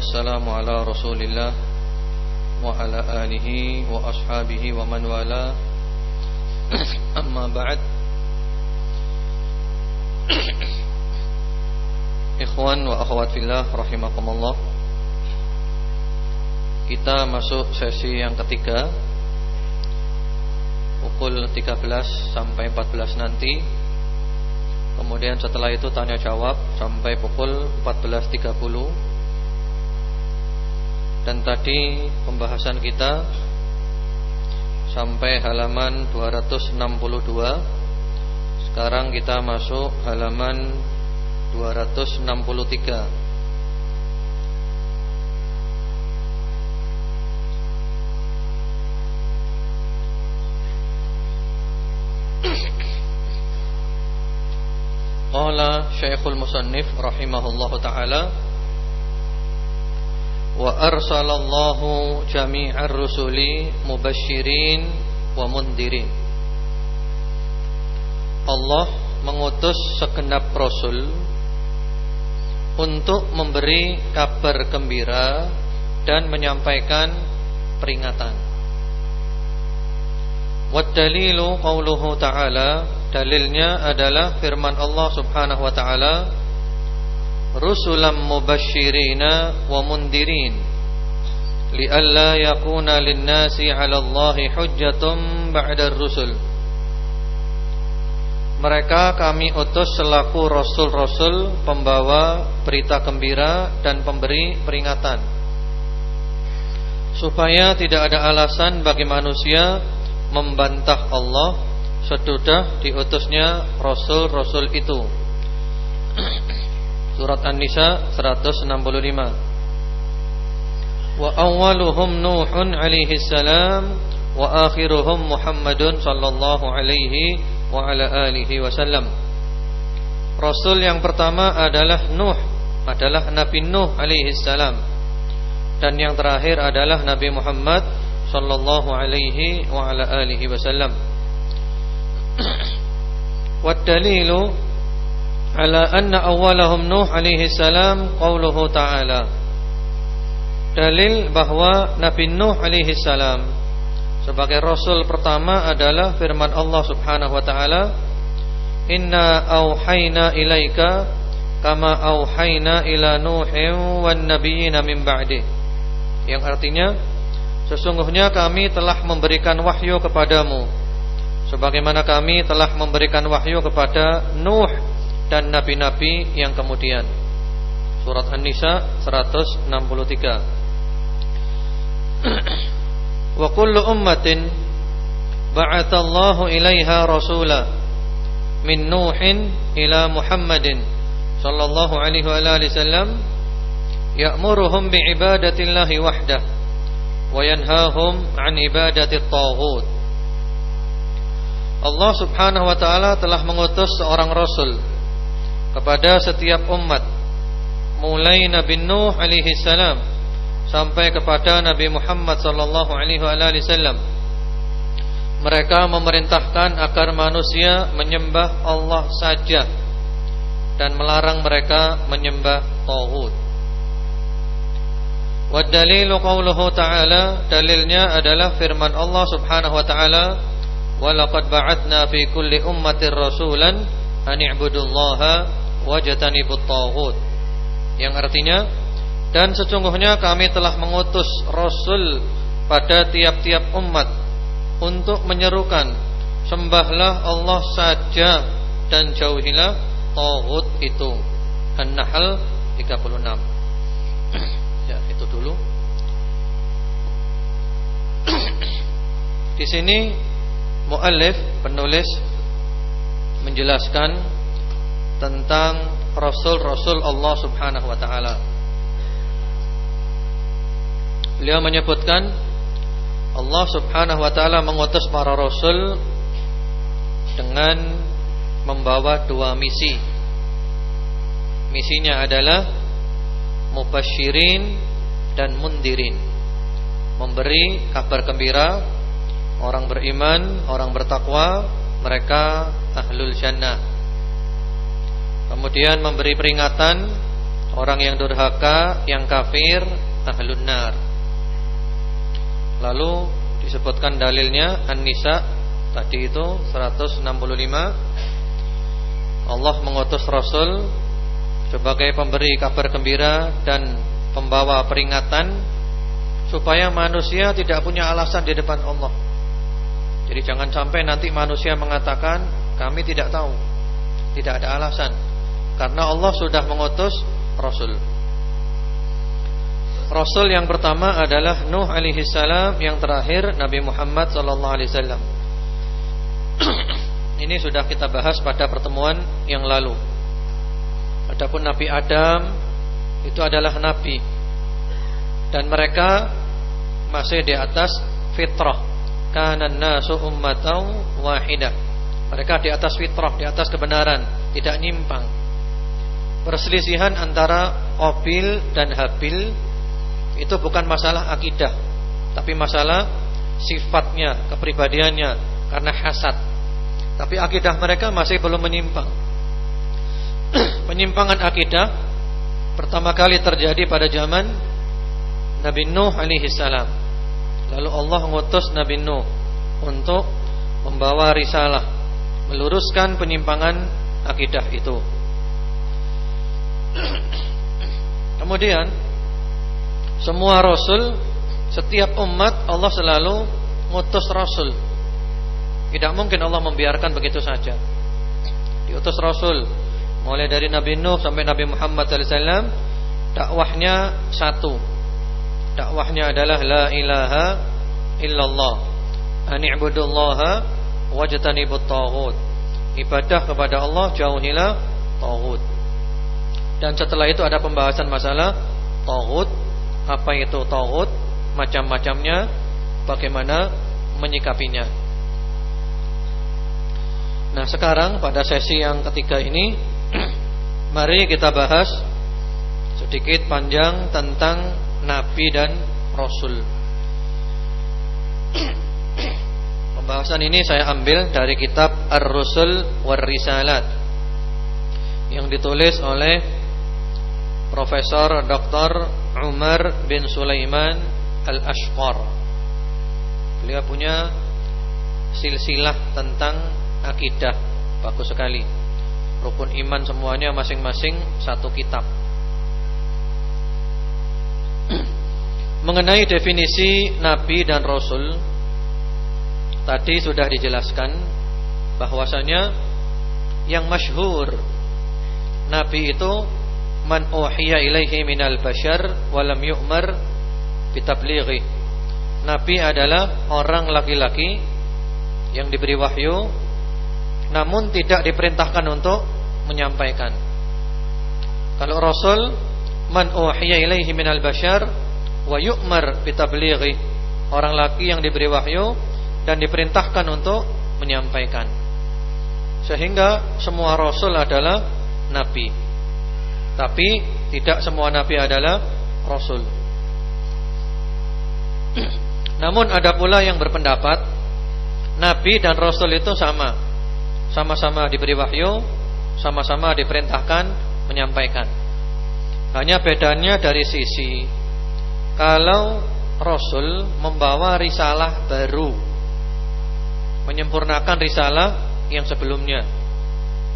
الحمد لله والصلاة والسلام على رسول الله وعلى آله وأصحابه ومن والاه أما بعد Ikhwan wa akhwat fillah rahimakumullah Kita masuk sesi yang ketiga Pukul 13 sampai 14 nanti Kemudian setelah itu tanya jawab sampai pukul 14.30 dan tadi pembahasan kita Sampai halaman 262 Sekarang kita masuk halaman 263 Qala Syekhul Musannif rahimahullahu taala wa arsalallahu jami'ar rusuli mubasysyirin wa mundirin Allah mengutus segenap rasul untuk memberi kabar gembira dan menyampaikan peringatan. Wad dalilu qauluhu ta'ala Dalilnya adalah firman Allah Subhanahu wa taala Rusulam mubashirina wa mundirin. Lialla yakuna lin-nasi 'ala Allahi hujjatum ba'da rusul. Mereka kami utus selaku rasul-rasul pembawa berita gembira dan pemberi peringatan. Supaya tidak ada alasan bagi manusia membantah Allah sesudah diutusnya rasul-rasul itu. Surat An-Nisa 165 Wa awaluhum Nuhun alaihi salam wa akhiruhum Muhammadun sallallahu alaihi wa ala alihi wasallam. Rasul yang pertama adalah Nuh adalah Nabi Nuh alaihi salam. Dan yang terakhir adalah Nabi Muhammad sallallahu alaihi wa ala alihi wasallam. Wa dalilu على أن أولهم نوح عليه السلام قوله تعالى Dalil bahwa Nabi Nuh alaihi salam sebagai rasul pertama adalah firman Allah Subhanahu wa taala Inna auhayna ilaika kama auhayna ila Nuhin wan nabiyina min ba'di yang artinya sesungguhnya kami telah memberikan wahyu kepadamu sebagaimana kami telah memberikan wahyu kepada Nuh dan nabi-nabi yang kemudian. Surat An-Nisa 163. Wa kullu ummatin ba'athallahu ilaiha rasula min Nuhin ila Muhammadin sallallahu alaihi wa alihi wasallam ya'muruhum bi'ibadatillahi wahdah wa yanhahum 'an ibadati at-taghut Allah Subhanahu wa taala telah mengutus seorang rasul kepada setiap umat mulai Nabi Nuh alaihi salam sampai kepada Nabi Muhammad sallallahu alaihi wasallam mereka memerintahkan agar manusia menyembah Allah saja dan melarang mereka menyembah tauhid. Wa dalilu qauluhu ta'ala dalilnya adalah firman Allah Subhanahu wa taala Walaqad ba'atna fi kulli ummatin rasulan an wajtanibut taghut. Yang artinya dan sesungguhnya kami telah mengutus rasul pada tiap-tiap umat untuk menyerukan sembahlah Allah saja dan jauhilah taghut itu. An-Nahl 36. ya, itu dulu. Di sini Muallif penulis menjelaskan tentang rasul-rasul Allah Subhanahu wa taala. Beliau menyebutkan Allah Subhanahu wa taala mengutus para rasul dengan membawa dua misi. Misinya adalah mubasyirin dan mundirin. Memberi kabar gembira Orang beriman, orang bertakwa, mereka ahlul jannah. Kemudian memberi peringatan orang yang durhaka, yang kafir, ahlun nar. Lalu disebutkan dalilnya An-Nisa tadi itu 165 Allah mengutus Rasul sebagai pemberi kabar gembira dan pembawa peringatan supaya manusia tidak punya alasan di depan Allah. Jadi jangan sampai nanti manusia mengatakan kami tidak tahu. Tidak ada alasan. Karena Allah sudah mengutus Rasul. Rasul yang pertama adalah Nuh alaihi salam, yang terakhir Nabi Muhammad sallallahu alaihi wasallam. Ini sudah kita bahas pada pertemuan yang lalu. Adapun Nabi Adam itu adalah nabi dan mereka masih di atas fitrah. Kana nasu ummatan wahidah. Mereka di atas fitrah, di atas kebenaran, tidak nyimpang. Perselisihan antara Qabil dan Habil itu bukan masalah akidah, tapi masalah sifatnya, kepribadiannya karena hasad. Tapi akidah mereka masih belum menyimpang. Penyimpangan akidah pertama kali terjadi pada zaman Nabi Nuh alaihi salam. Lalu Allah mengutus Nabi Nuh untuk membawa risalah, meluruskan penyimpangan akidah itu. Kemudian semua rasul setiap umat Allah selalu mengutus rasul. Tidak mungkin Allah membiarkan begitu saja. Diutus rasul mulai dari Nabi Nuh sampai Nabi Muhammad SAW dakwahnya satu. Dakwahnya adalah la ilaha illallah. Ani'budullaha wajtanibut taghut. Ibadah kepada Allah jauhilah taghut. Dan setelah itu ada pembahasan masalah Tauhid. Apa itu Tauhid? Macam-macamnya. Bagaimana menyikapinya. Nah sekarang pada sesi yang ketiga ini Mari kita bahas Sedikit panjang tentang Nabi dan Rasul. Pembahasan ini saya ambil dari kitab Ar-Rusul War-Risalat Yang ditulis oleh Profesor Dr. Umar bin Sulaiman Al-Ashqar. Beliau punya silsilah tentang akidah. Bagus sekali. Rukun iman semuanya masing-masing satu kitab. Mengenai definisi Nabi dan Rasul Tadi sudah dijelaskan bahwasanya Yang masyhur Nabi itu man uhiya ilaihi minal bashar walam yu'mar bitablighi. Nabi adalah orang laki-laki yang diberi wahyu namun tidak diperintahkan untuk menyampaikan. Kalau Rasul man uhiya ilaihi minal bashar wa yu'mar bitablighi. Orang laki yang diberi wahyu dan diperintahkan untuk menyampaikan. Sehingga semua rasul adalah nabi. Tapi tidak semua nabi adalah rasul. Namun ada pula yang berpendapat nabi dan rasul itu sama. Sama-sama diberi wahyu, sama-sama diperintahkan menyampaikan. Hanya bedanya dari sisi kalau rasul membawa risalah baru menyempurnakan risalah yang sebelumnya.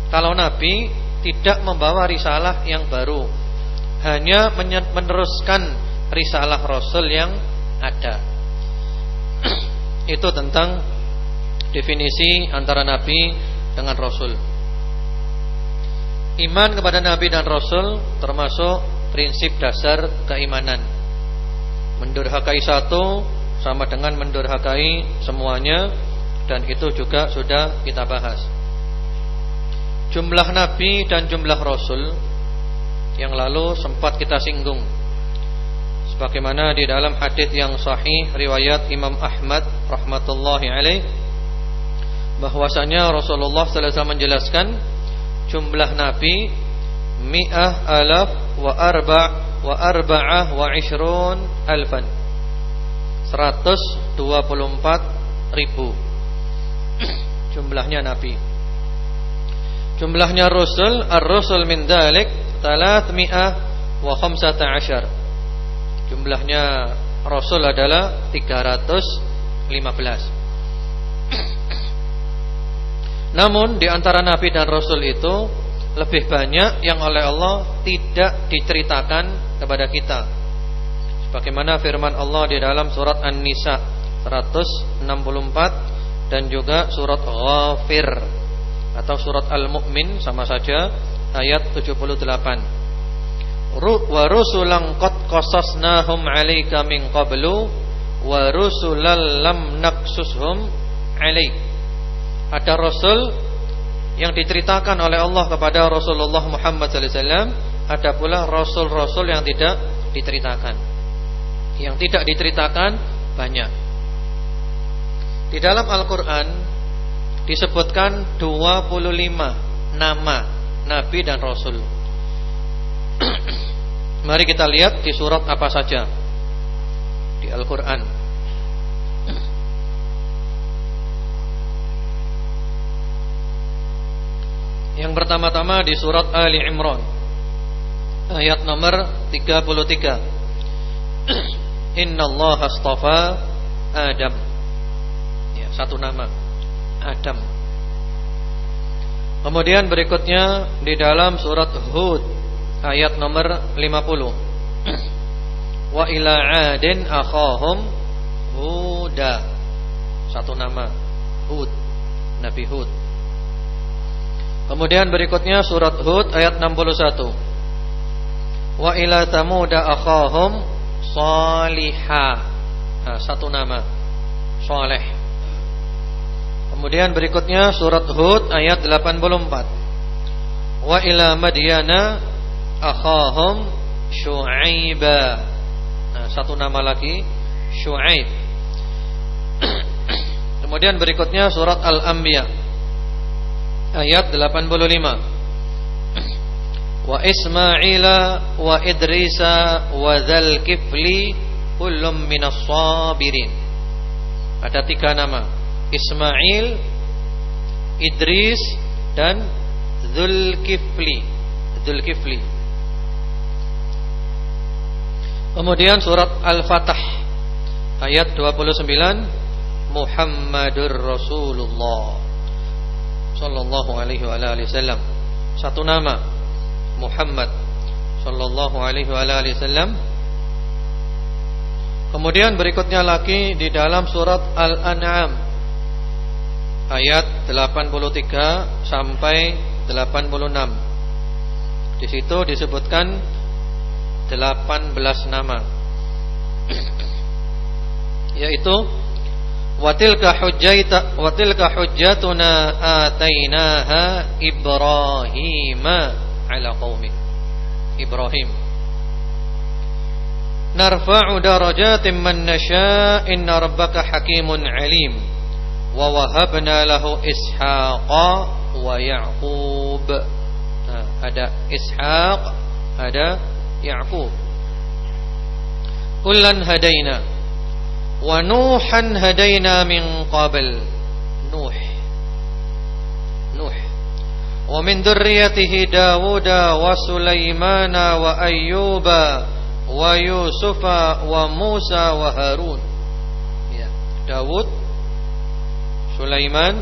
Kalau nabi tidak membawa risalah yang baru. Hanya meneruskan risalah Rasul yang ada. Itu tentang definisi antara Nabi dengan Rasul. Iman kepada Nabi dan Rasul termasuk prinsip dasar keimanan. Mendurhakai satu sama dengan mendurhakai semuanya Dan itu juga sudah kita bahas jumlah nabi dan jumlah rasul yang lalu sempat kita singgung. Sebagaimana di dalam hadis yang sahih riwayat Imam Ahmad rahmatullahi alaih bahwasanya Rasulullah wasallam menjelaskan jumlah nabi mi'ah alaf wa arba' wa arba'ah wa ishrun alfan. 124 ribu. Jumlahnya nabi Jumlahnya Rasul Ar-Rasul min dalik mi'ah wa khamsata ashar Jumlahnya Rasul adalah 315 Namun di antara Nabi dan Rasul itu Lebih banyak yang oleh Allah tidak diceritakan kepada kita. Sebagaimana firman Allah di dalam surat An-Nisa 164 Dan juga surat Ghafir atau surat Al-Mu'min sama saja ayat 78. Wa rusulan qad qasasnahum 'alaika min qablu wa rusulan lam naqsushum 'alaik. Ada rasul yang diceritakan oleh Allah kepada Rasulullah Muhammad sallallahu alaihi wasallam, ada pula rasul-rasul yang tidak diceritakan. Yang tidak diceritakan banyak. Di dalam Al-Qur'an disebutkan 25 nama nabi dan rasul. Mari kita lihat di surat apa saja di Al-Qur'an. Yang pertama-tama di surat Ali Imran ayat nomor 33. Inna Allah astafa Adam. Ya, satu nama. Adam. Kemudian berikutnya di dalam surat Hud ayat nomor 50. Wa ila 'adin akhahum Huda. Satu nama Hud, Nabi Hud. Kemudian berikutnya surat Hud ayat 61. Wa ila tamuda akhahum Salihah. Nah, satu nama Saleh. Kemudian berikutnya surat Hud ayat 84. Wa ila Madyana akhahum Syu'aiba. Nah, satu nama lagi Syu'aib. Kemudian berikutnya surat Al-Anbiya ayat 85. Wa Ismaila wa Idrisa wa Dzal Kifli kullum minas sabirin. Ada tiga nama. Ismail, Idris dan Zulkifli. Zulkifli. Kemudian surat Al-Fatah ayat 29 Muhammadur Rasulullah sallallahu alaihi wa alihi wasallam. Satu nama Muhammad sallallahu alaihi wa alihi wasallam. Kemudian berikutnya lagi di dalam surat Al-An'am ayat 83 sampai 86. Di situ disebutkan 18 nama. Yaitu watilka hujjaita watilka hujjatuna atainaha Ibrahim ala qaumi. Ibrahim Narfa'u darajatin man nasha inna rabbaka hakimun alim wa wahabna lahu ishaqa wa ya'qub nah, ada ishaq ada ya'qub kullan hadaina wa nuhan hadaina min qabl nuh nuh wa min dzurriyyatihi dauda wa sulaimana wa ayyuba wa yusufa wa musa wa harun ya Daud Sulaiman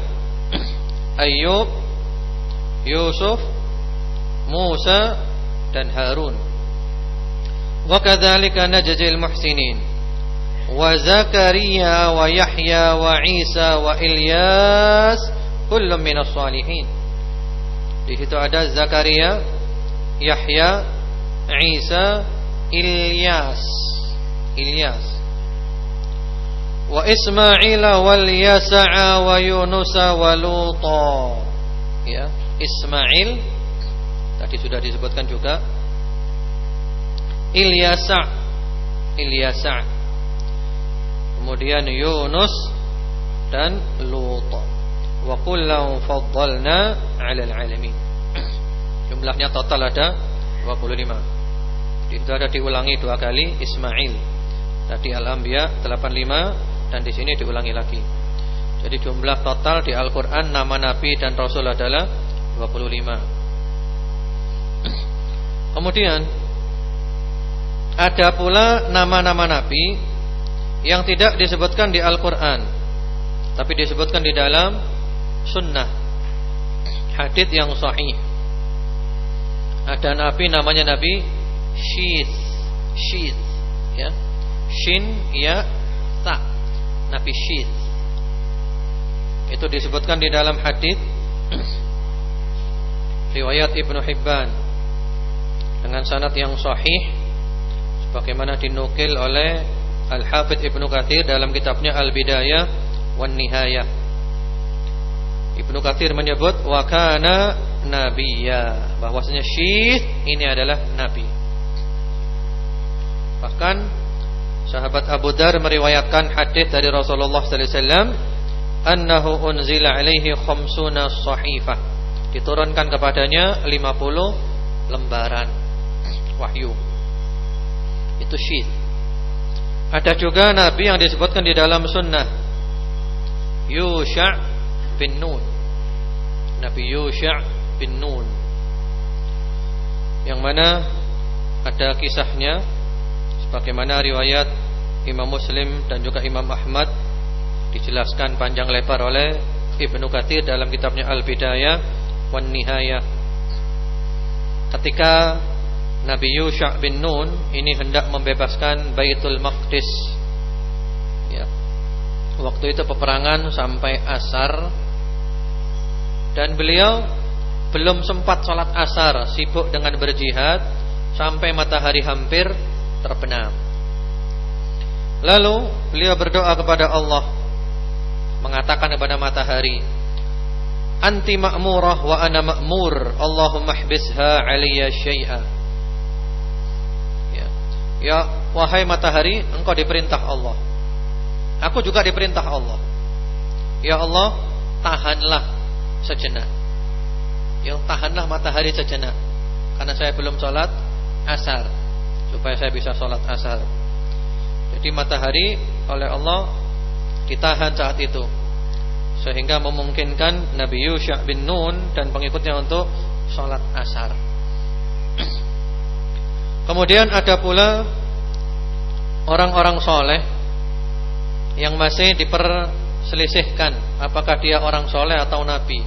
Ayub Yusuf Musa dan Harun wa kadzalika najzil muhsinin wa Zakaria wa Yahya wa Isa wa Ilyas kullum minas salihin di situ ada Zakaria Yahya Isa Ilyas Ilyas wa Ismail wal Yasa'a wa Yunus wa Luta. Ya, Ismail tadi sudah disebutkan juga. Ilyasa Ilyasa. Kemudian Yunus dan Lut wa kullu faddalna 'alal 'alamin. Jumlahnya total ada 25 itu ada diulangi dua kali Ismail. Tadi Al-Anbiya 85 dan di sini diulangi lagi. Jadi jumlah total di Al-Qur'an nama nabi dan rasul adalah 25 Kemudian Ada pula nama-nama Nabi Yang tidak disebutkan di Al-Quran Tapi disebutkan di dalam Sunnah Hadith yang sahih Ada Nabi namanya Nabi Syith Syith ya. Shin ya Nabi Syith Itu disebutkan di dalam hadith riwayat Ibnu Hibban dengan sanad yang sahih sebagaimana dinukil oleh Al-Hafidz Ibnu Katsir dalam kitabnya Al-Bidayah wan Nihayah. Ibnu Katsir menyebut wa kana nabiyya bahwasanya Syith ini adalah nabi. Bahkan sahabat Abu Dar meriwayatkan hadis dari Rasulullah sallallahu alaihi wasallam annahu unzila alaihi khamsuna sahifah diturunkan kepadanya 50 lembaran wahyu. Itu syid. Ada juga nabi yang disebutkan di dalam sunnah. Yusha' bin Nun. Nabi Yusha' bin Nun. Yang mana ada kisahnya sebagaimana riwayat Imam Muslim dan juga Imam Ahmad dijelaskan panjang lebar oleh Ibnu Katsir dalam kitabnya Al-Bidayah wan nihayah ketika Nabi Yusha bin Nun ini hendak membebaskan Baitul Maqdis ya. Waktu itu peperangan sampai asar Dan beliau belum sempat sholat asar Sibuk dengan berjihad Sampai matahari hampir terbenam. Lalu beliau berdoa kepada Allah Mengatakan kepada matahari Anti ma'murah wa ana ma'mur. Allahumma hbisha aliyya syai'a. Ya. ya wahai matahari Engkau diperintah Allah. Aku juga diperintah Allah. Ya Allah Tahanlah sejenak. Ya tahanlah matahari sejenak. Karena saya belum sholat asar Supaya saya bisa sholat asar Jadi matahari oleh Allah Ditahan saat itu sehingga memungkinkan Nabi Yusha bin Nun dan pengikutnya untuk sholat asar. Kemudian ada pula orang-orang soleh yang masih diperselisihkan apakah dia orang soleh atau nabi.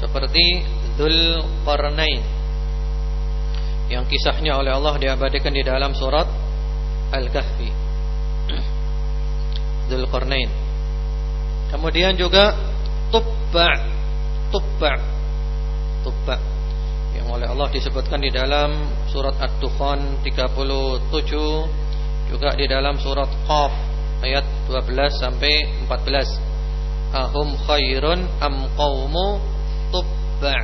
Seperti Dhul Qarnain yang kisahnya oleh Allah diabadikan di dalam surat Al-Kahfi. Dhul Qarnain Kemudian juga tubba. Tubba. Tubba. Yang oleh Allah disebutkan di dalam surat Ad-Dukhan 37 juga di dalam surat Qaf ayat 12 sampai 14 ahum khairun am qaumu tubba.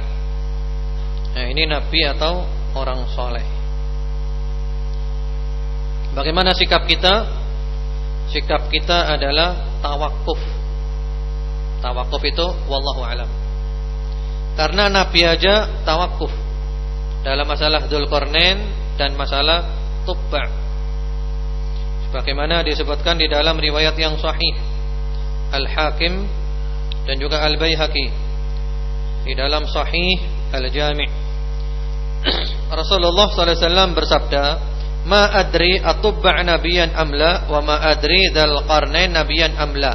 Nah ini nabi atau orang soleh. Bagaimana sikap kita? Sikap kita adalah tawakuf Tawakuf itu wallahu alam. Karena Nabi aja tawakuf dalam masalah Dzulqarnain dan masalah Tubba. Sebagaimana disebutkan di dalam riwayat yang sahih Al-Hakim dan juga Al-Baihaqi. Di dalam sahih Al-Jami' Rasulullah wasallam bersabda, "Ma adri atubba nabiyan amla wa ma adri dzal qarnain nabiyan amla."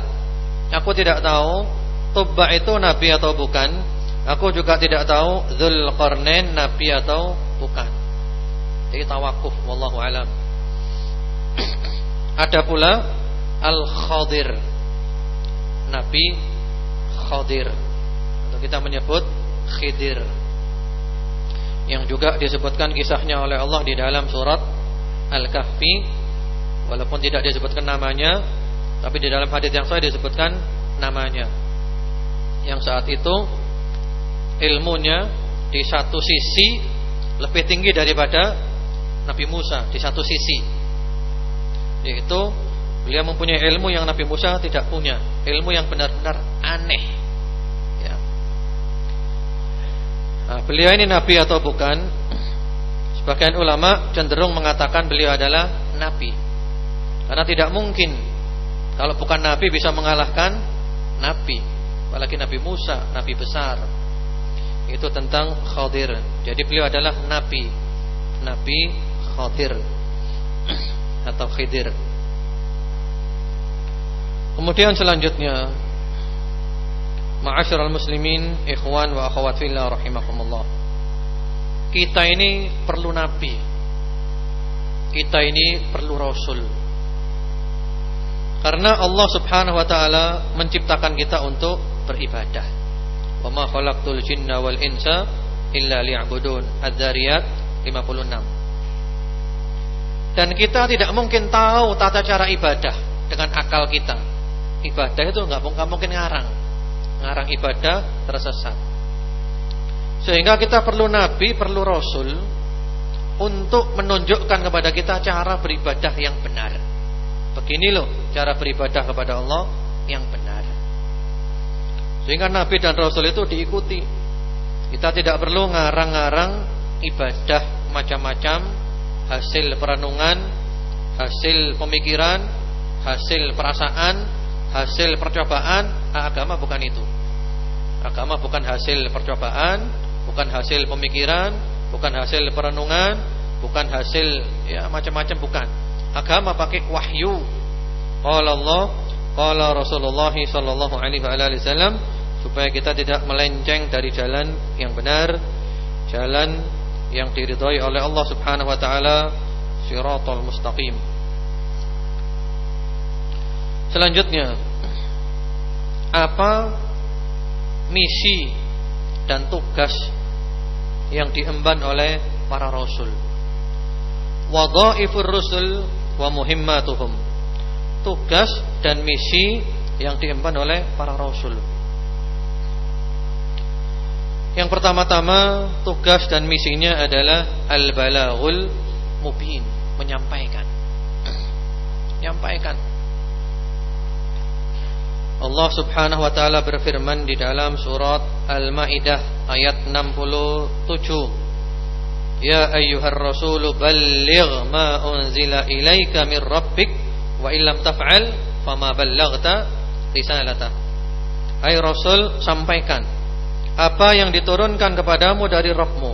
Aku tidak tahu Tubba itu nabi atau bukan. Aku juga tidak tahu Zulqarnain nabi atau bukan. Jadi tawakuf Wallahu alam. Ada pula Al-Khadir. Nabi Khadir. Atau kita menyebut Khidir Yang juga disebutkan kisahnya oleh Allah Di dalam surat Al-Kahfi Walaupun tidak disebutkan namanya tapi di dalam hadis yang saya disebutkan namanya. Yang saat itu ilmunya di satu sisi lebih tinggi daripada Nabi Musa di satu sisi. Yaitu beliau mempunyai ilmu yang Nabi Musa tidak punya, ilmu yang benar-benar aneh. Ya. Nah, beliau ini nabi atau bukan? Sebagian ulama cenderung mengatakan beliau adalah nabi. Karena tidak mungkin kalau bukan Nabi bisa mengalahkan Nabi Apalagi Nabi Musa, Nabi besar itu tentang Khadir. Jadi beliau adalah nabi. Nabi Khadir atau Khidir. Kemudian selanjutnya Ma'asyiral muslimin, ikhwan wa akhwat fillah rahimakumullah. Kita ini perlu nabi. Kita ini perlu rasul. Karena Allah Subhanahu wa taala menciptakan kita untuk beribadah. Wa ma khalaqtul jinna wal insa illa liya'budun. Adz-Dzariyat 56. Dan kita tidak mungkin tahu tata cara ibadah dengan akal kita. Ibadah itu enggak mungkin ngarang. Ngarang ibadah tersesat. Sehingga kita perlu nabi, perlu rasul untuk menunjukkan kepada kita cara beribadah yang benar. Begini loh cara beribadah kepada Allah yang benar. Sehingga nabi dan rasul itu diikuti. Kita tidak perlu ngarang-ngarang ibadah macam-macam, hasil perenungan, hasil pemikiran, hasil perasaan, hasil percobaan. Agama bukan itu. Agama bukan hasil percobaan, bukan hasil pemikiran, bukan hasil perenungan, bukan hasil ya macam-macam bukan. Agama pakai wahyu. Qala Allah, qala Rasulullah sallallahu alaihi wasallam supaya kita tidak melenceng dari jalan yang benar, jalan yang diridhai oleh Allah Subhanahu wa taala, siratal mustaqim. Selanjutnya, apa misi dan tugas yang diemban oleh para rasul. Wadhaifur rusul wa muhimmatuhum. Tugas dan misi yang diemban oleh para rasul. Yang pertama-tama tugas dan misinya adalah al-balaghul mubin, menyampaikan. Menyampaikan Allah Subhanahu wa taala berfirman di dalam surat Al-Maidah ayat 67 Ya ayyuhar rasul balligh ma unzila ilaika min rabbik wa illam taf'al fama ballaghta risalata. Hai Rasul sampaikan apa yang diturunkan kepadamu dari Rabbmu.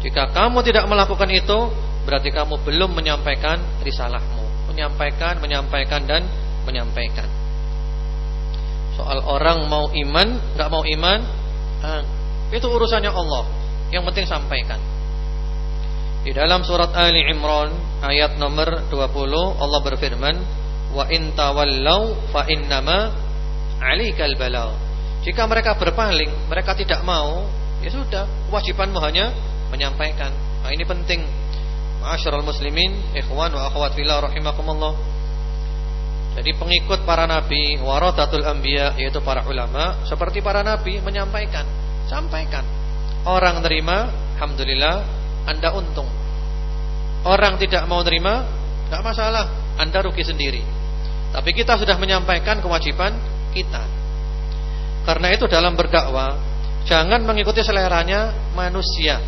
Jika kamu tidak melakukan itu berarti kamu belum menyampaikan risalahmu. Menyampaikan menyampaikan dan menyampaikan Soal orang mau iman, nggak mau iman, ah, itu urusannya Allah. Yang penting sampaikan. Di dalam surat Ali Imran ayat nomor 20 Allah berfirman, "Wa in tawallau fa innama 'alaikal balagh." Jika mereka berpaling, mereka tidak mau, ya sudah, kewajibanmu hanya menyampaikan. Nah, ini penting. Ma'asyiral muslimin, ikhwan wa akhwat fillah rahimakumullah. Jadi pengikut para nabi, waratatul anbiya yaitu para ulama, seperti para nabi menyampaikan, sampaikan. Orang terima, alhamdulillah, Anda untung. Orang tidak mau terima, enggak masalah, Anda rugi sendiri. Tapi kita sudah menyampaikan kewajiban kita. Karena itu dalam berdakwah, jangan mengikuti seleranya manusia.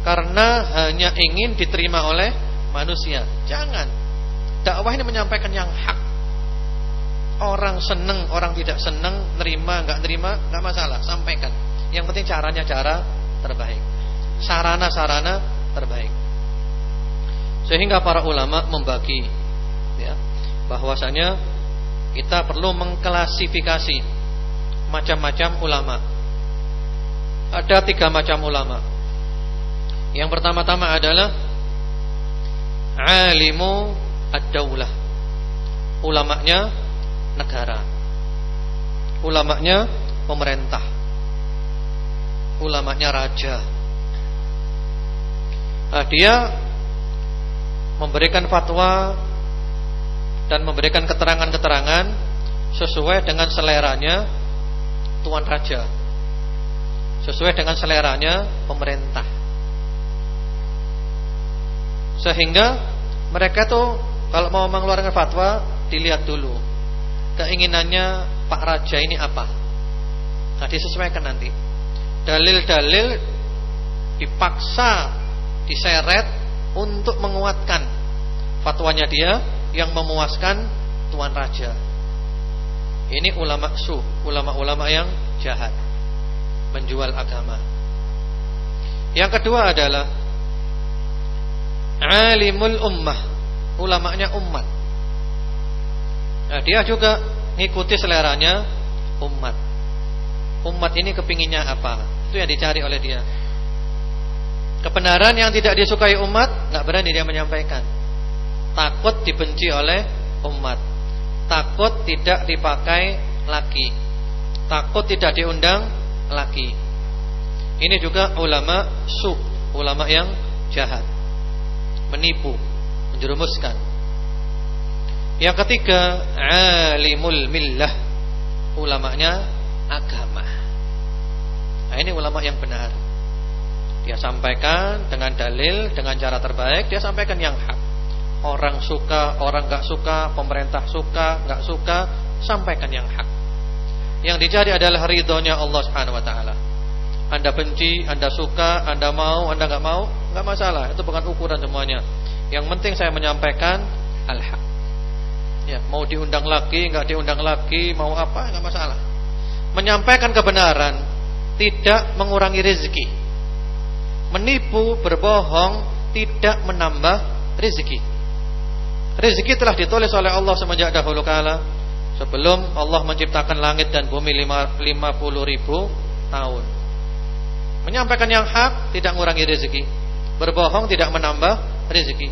Karena hanya ingin diterima oleh manusia. Jangan. Dakwah ini menyampaikan yang hak Orang seneng, orang tidak seneng, nerima, nggak nerima, nggak masalah, sampaikan. Yang penting caranya cara terbaik. Sarana-sarana terbaik. Sehingga para ulama membagi ya, bahwasanya kita perlu mengklasifikasi macam-macam ulama. Ada tiga macam ulama. Yang pertama-tama adalah alimu ad-daulah. Ulamanya negara. Ulamanya pemerintah. Ulamanya raja. Nah, dia memberikan fatwa dan memberikan keterangan-keterangan sesuai dengan seleranya tuan raja. Sesuai dengan seleranya pemerintah. Sehingga mereka tuh kalau mau mengeluarkan fatwa dilihat dulu keinginannya Pak Raja ini apa. Nah disesuaikan nanti. Dalil-dalil dipaksa diseret untuk menguatkan fatwanya dia yang memuaskan Tuan Raja. Ini ulama su, ulama-ulama yang jahat, menjual agama. Yang kedua adalah alimul ummah, ulamanya umat. Nah, dia juga ngikuti seleranya umat. Umat ini kepinginnya apa? Itu yang dicari oleh dia. Kebenaran yang tidak disukai umat nggak berani dia menyampaikan. Takut dibenci oleh umat. Takut tidak dipakai lagi. Takut tidak diundang lagi. Ini juga ulama su, ulama yang jahat. Menipu, menjerumuskan. Yang ketiga, alimul millah. Ulamanya agama. Nah, ini ulama yang benar. Dia sampaikan dengan dalil, dengan cara terbaik, dia sampaikan yang hak. Orang suka, orang gak suka, pemerintah suka, gak suka, sampaikan yang hak. Yang dicari adalah ridhonya Allah Subhanahu wa taala. Anda benci, Anda suka, Anda mau, Anda gak mau, gak masalah. Itu bukan ukuran semuanya. Yang penting saya menyampaikan al-haq. Ya, mau diundang lagi, nggak diundang lagi, mau apa, nggak masalah. Menyampaikan kebenaran tidak mengurangi rezeki menipu, berbohong tidak menambah rezeki. Rezeki telah ditulis oleh Allah semenjak dahulu kala sebelum Allah menciptakan langit dan bumi 50 ribu tahun. Menyampaikan yang hak tidak mengurangi rezeki. Berbohong tidak menambah rezeki.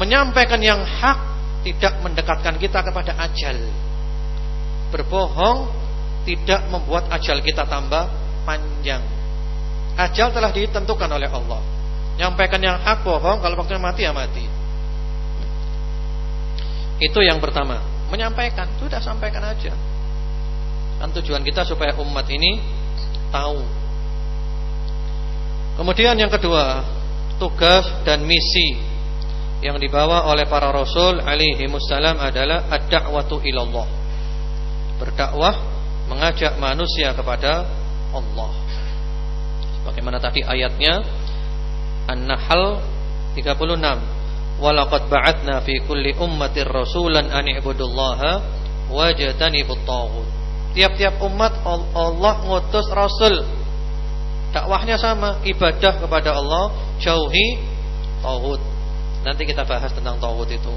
Menyampaikan yang hak tidak mendekatkan kita kepada ajal. Berbohong tidak membuat ajal kita tambah panjang. Ajal telah ditentukan oleh Allah. Nyampaikan yang hak bohong, kalau waktunya mati ya mati. Itu yang pertama. Menyampaikan, sudah sampaikan aja. Kan tujuan kita supaya umat ini tahu. Kemudian yang kedua, tugas dan misi yang dibawa oleh para rasul alaihi wassalam adalah ad-da'watu ilallah. Berdakwah mengajak manusia kepada Allah. Bagaimana tadi ayatnya An-Nahl 36 Walaqad ba'atna fi kulli ummatir rasulan an i'budullaha wajtanibut taghut Tiap-tiap umat Allah ngutus rasul dakwahnya sama ibadah kepada Allah jauhi tauhid nanti kita bahas tentang tauhid itu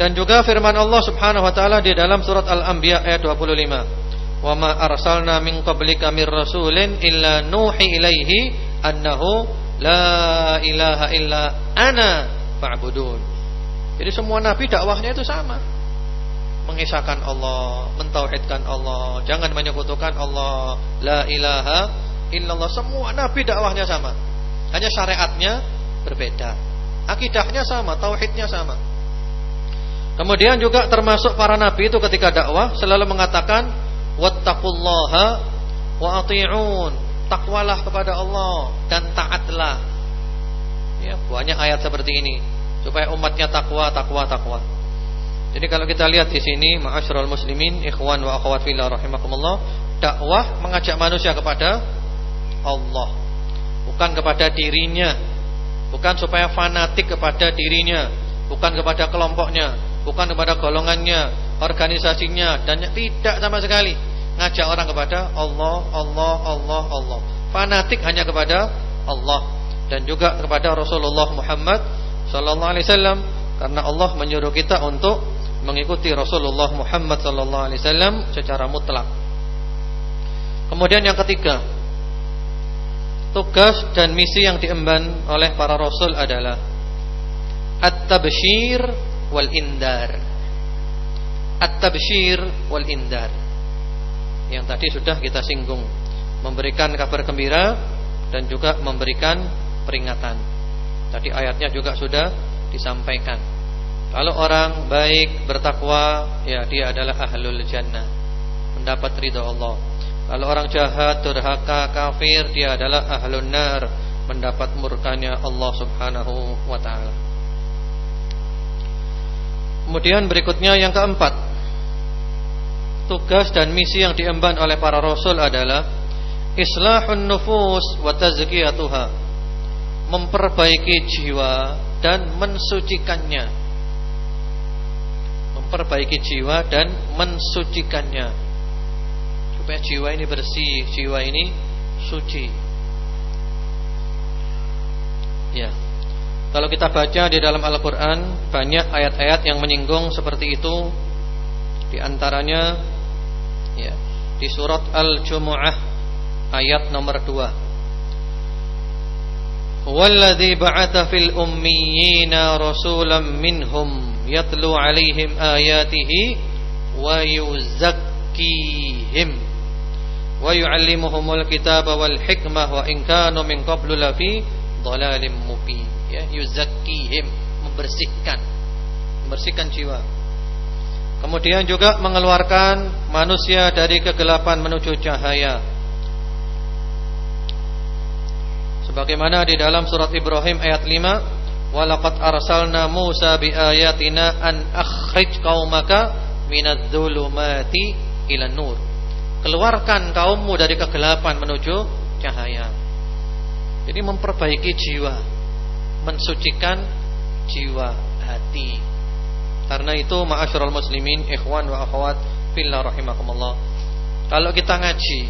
dan juga firman Allah Subhanahu wa taala di dalam surat Al-Anbiya ayat 25 wa ma arsalna min qablika mir rasulin illa nuhi ilaihi annahu la ilaha illa ana fa'budun. Jadi semua nabi dakwahnya itu sama. Mengisahkan Allah, mentauhidkan Allah, jangan menyekutukan Allah, la ilaha illallah. Semua nabi dakwahnya sama. Hanya syariatnya berbeda. Akidahnya sama, tauhidnya sama. Kemudian juga termasuk para nabi itu ketika dakwah selalu mengatakan wattaqullaha wa ati'un. Takwalah kepada Allah dan taatlah. Ya, banyak ayat seperti ini supaya umatnya takwa, takwa, takwa. Jadi kalau kita lihat di sini, ma'asyiral muslimin, ikhwan wa akhwat fillah rahimakumullah, dakwah mengajak manusia kepada Allah, bukan kepada dirinya, bukan supaya fanatik kepada dirinya, bukan kepada kelompoknya, bukan kepada golongannya, organisasinya dan tidak sama sekali ngajak orang kepada Allah, Allah, Allah, Allah. Fanatik hanya kepada Allah dan juga kepada Rasulullah Muhammad sallallahu alaihi wasallam karena Allah menyuruh kita untuk mengikuti Rasulullah Muhammad sallallahu alaihi wasallam secara mutlak. Kemudian yang ketiga, tugas dan misi yang diemban oleh para rasul adalah at-tabsyir wal indar. At-tabsyir wal indar yang tadi sudah kita singgung memberikan kabar gembira dan juga memberikan peringatan. Tadi ayatnya juga sudah disampaikan. Kalau orang baik bertakwa, ya dia adalah ahlul jannah, mendapat ridha Allah. Kalau orang jahat, durhaka, kafir, dia adalah ahlun nar, mendapat murkanya Allah Subhanahu wa taala. Kemudian berikutnya yang keempat, tugas dan misi yang diemban oleh para rasul adalah islahun nufus wa tazkiyatuha. Memperbaiki jiwa dan mensucikannya. Memperbaiki jiwa dan mensucikannya supaya jiwa ini bersih jiwa ini suci Ya. Kalau kita baca di dalam Al-Qur'an banyak ayat-ayat yang menyinggung seperti itu. Di antaranya ya, di surat Al-Jumu'ah ayat nomor 2. Walladzi ba'atha fil ummiyina rasulan minhum yatlu 'alaihim ayatihi wa yuzakkihim wa yu'allimuhumul kitaba wal hikmah wa in kanu min qablu lafi dhalalim mubin. Ya yuzakkihim membersihkan membersihkan jiwa. Kemudian juga mengeluarkan manusia dari kegelapan menuju cahaya. Sebagaimana di dalam surat Ibrahim ayat 5 walaqad arsalna Musa biayatina an akhrij qaumaka minadh-dhulumati ila nur keluarkan kaummu dari kegelapan menuju cahaya. Jadi memperbaiki jiwa, mensucikan jiwa hati. Karena itu ma'asyiral muslimin, ikhwan wa akhwat fillah rahimakumullah. Kalau kita ngaji,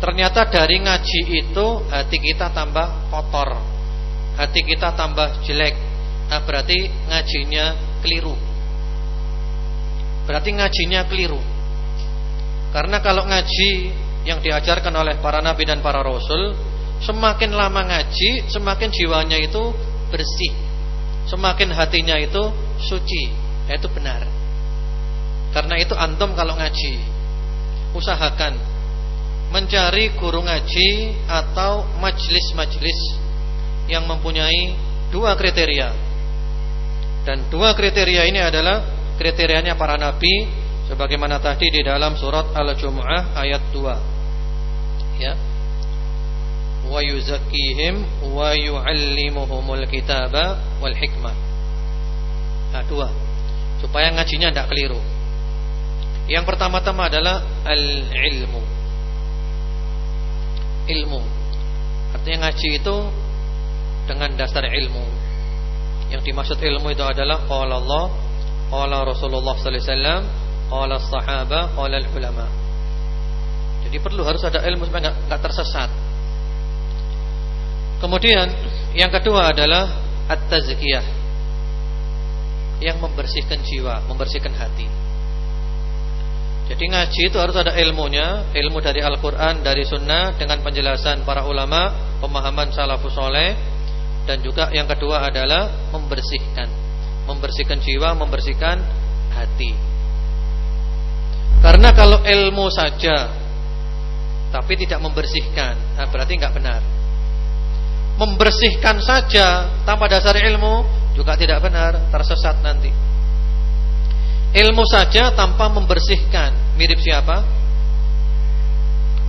ternyata dari ngaji itu hati kita tambah kotor. Hati kita tambah jelek. Nah, berarti ngajinya keliru. Berarti ngajinya keliru. Karena kalau ngaji yang diajarkan oleh para nabi dan para rasul, semakin lama ngaji, semakin jiwanya itu bersih. Semakin hatinya itu suci, yaitu benar. Karena itu antum kalau ngaji, usahakan mencari guru ngaji atau majlis-majlis yang mempunyai dua kriteria. Dan dua kriteria ini adalah kriterianya para nabi sebagaimana tadi di dalam surat Al-Jumu'ah ayat 2 ya. Wa yuzakkihim wa yu'allimuhumul kitaba wal hikmah. Nah dua. Supaya ngajinya tidak keliru. Yang pertama-tama adalah al-ilmu. Ilmu. Artinya ngaji itu dengan dasar ilmu. Yang dimaksud ilmu itu adalah qala Allah qala Rasulullah sallallahu alaihi wasallam qala sahaba qala ulama jadi perlu harus ada ilmu supaya enggak tersesat. Kemudian yang kedua adalah at-tazkiyah. Yang membersihkan jiwa membersihkan hati. Jadi ngaji itu harus ada ilmunya ilmu dari Al-Quran dari Sunnah dengan penjelasan para ulama pemahaman salafus soleh. Dan juga yang kedua adalah membersihkan. Membersihkan jiwa membersihkan hati karena kalau ilmu saja tapi tidak membersihkan, nah berarti nggak benar. Membersihkan saja tanpa dasar ilmu juga tidak benar, tersesat nanti. Ilmu saja tanpa membersihkan, mirip siapa?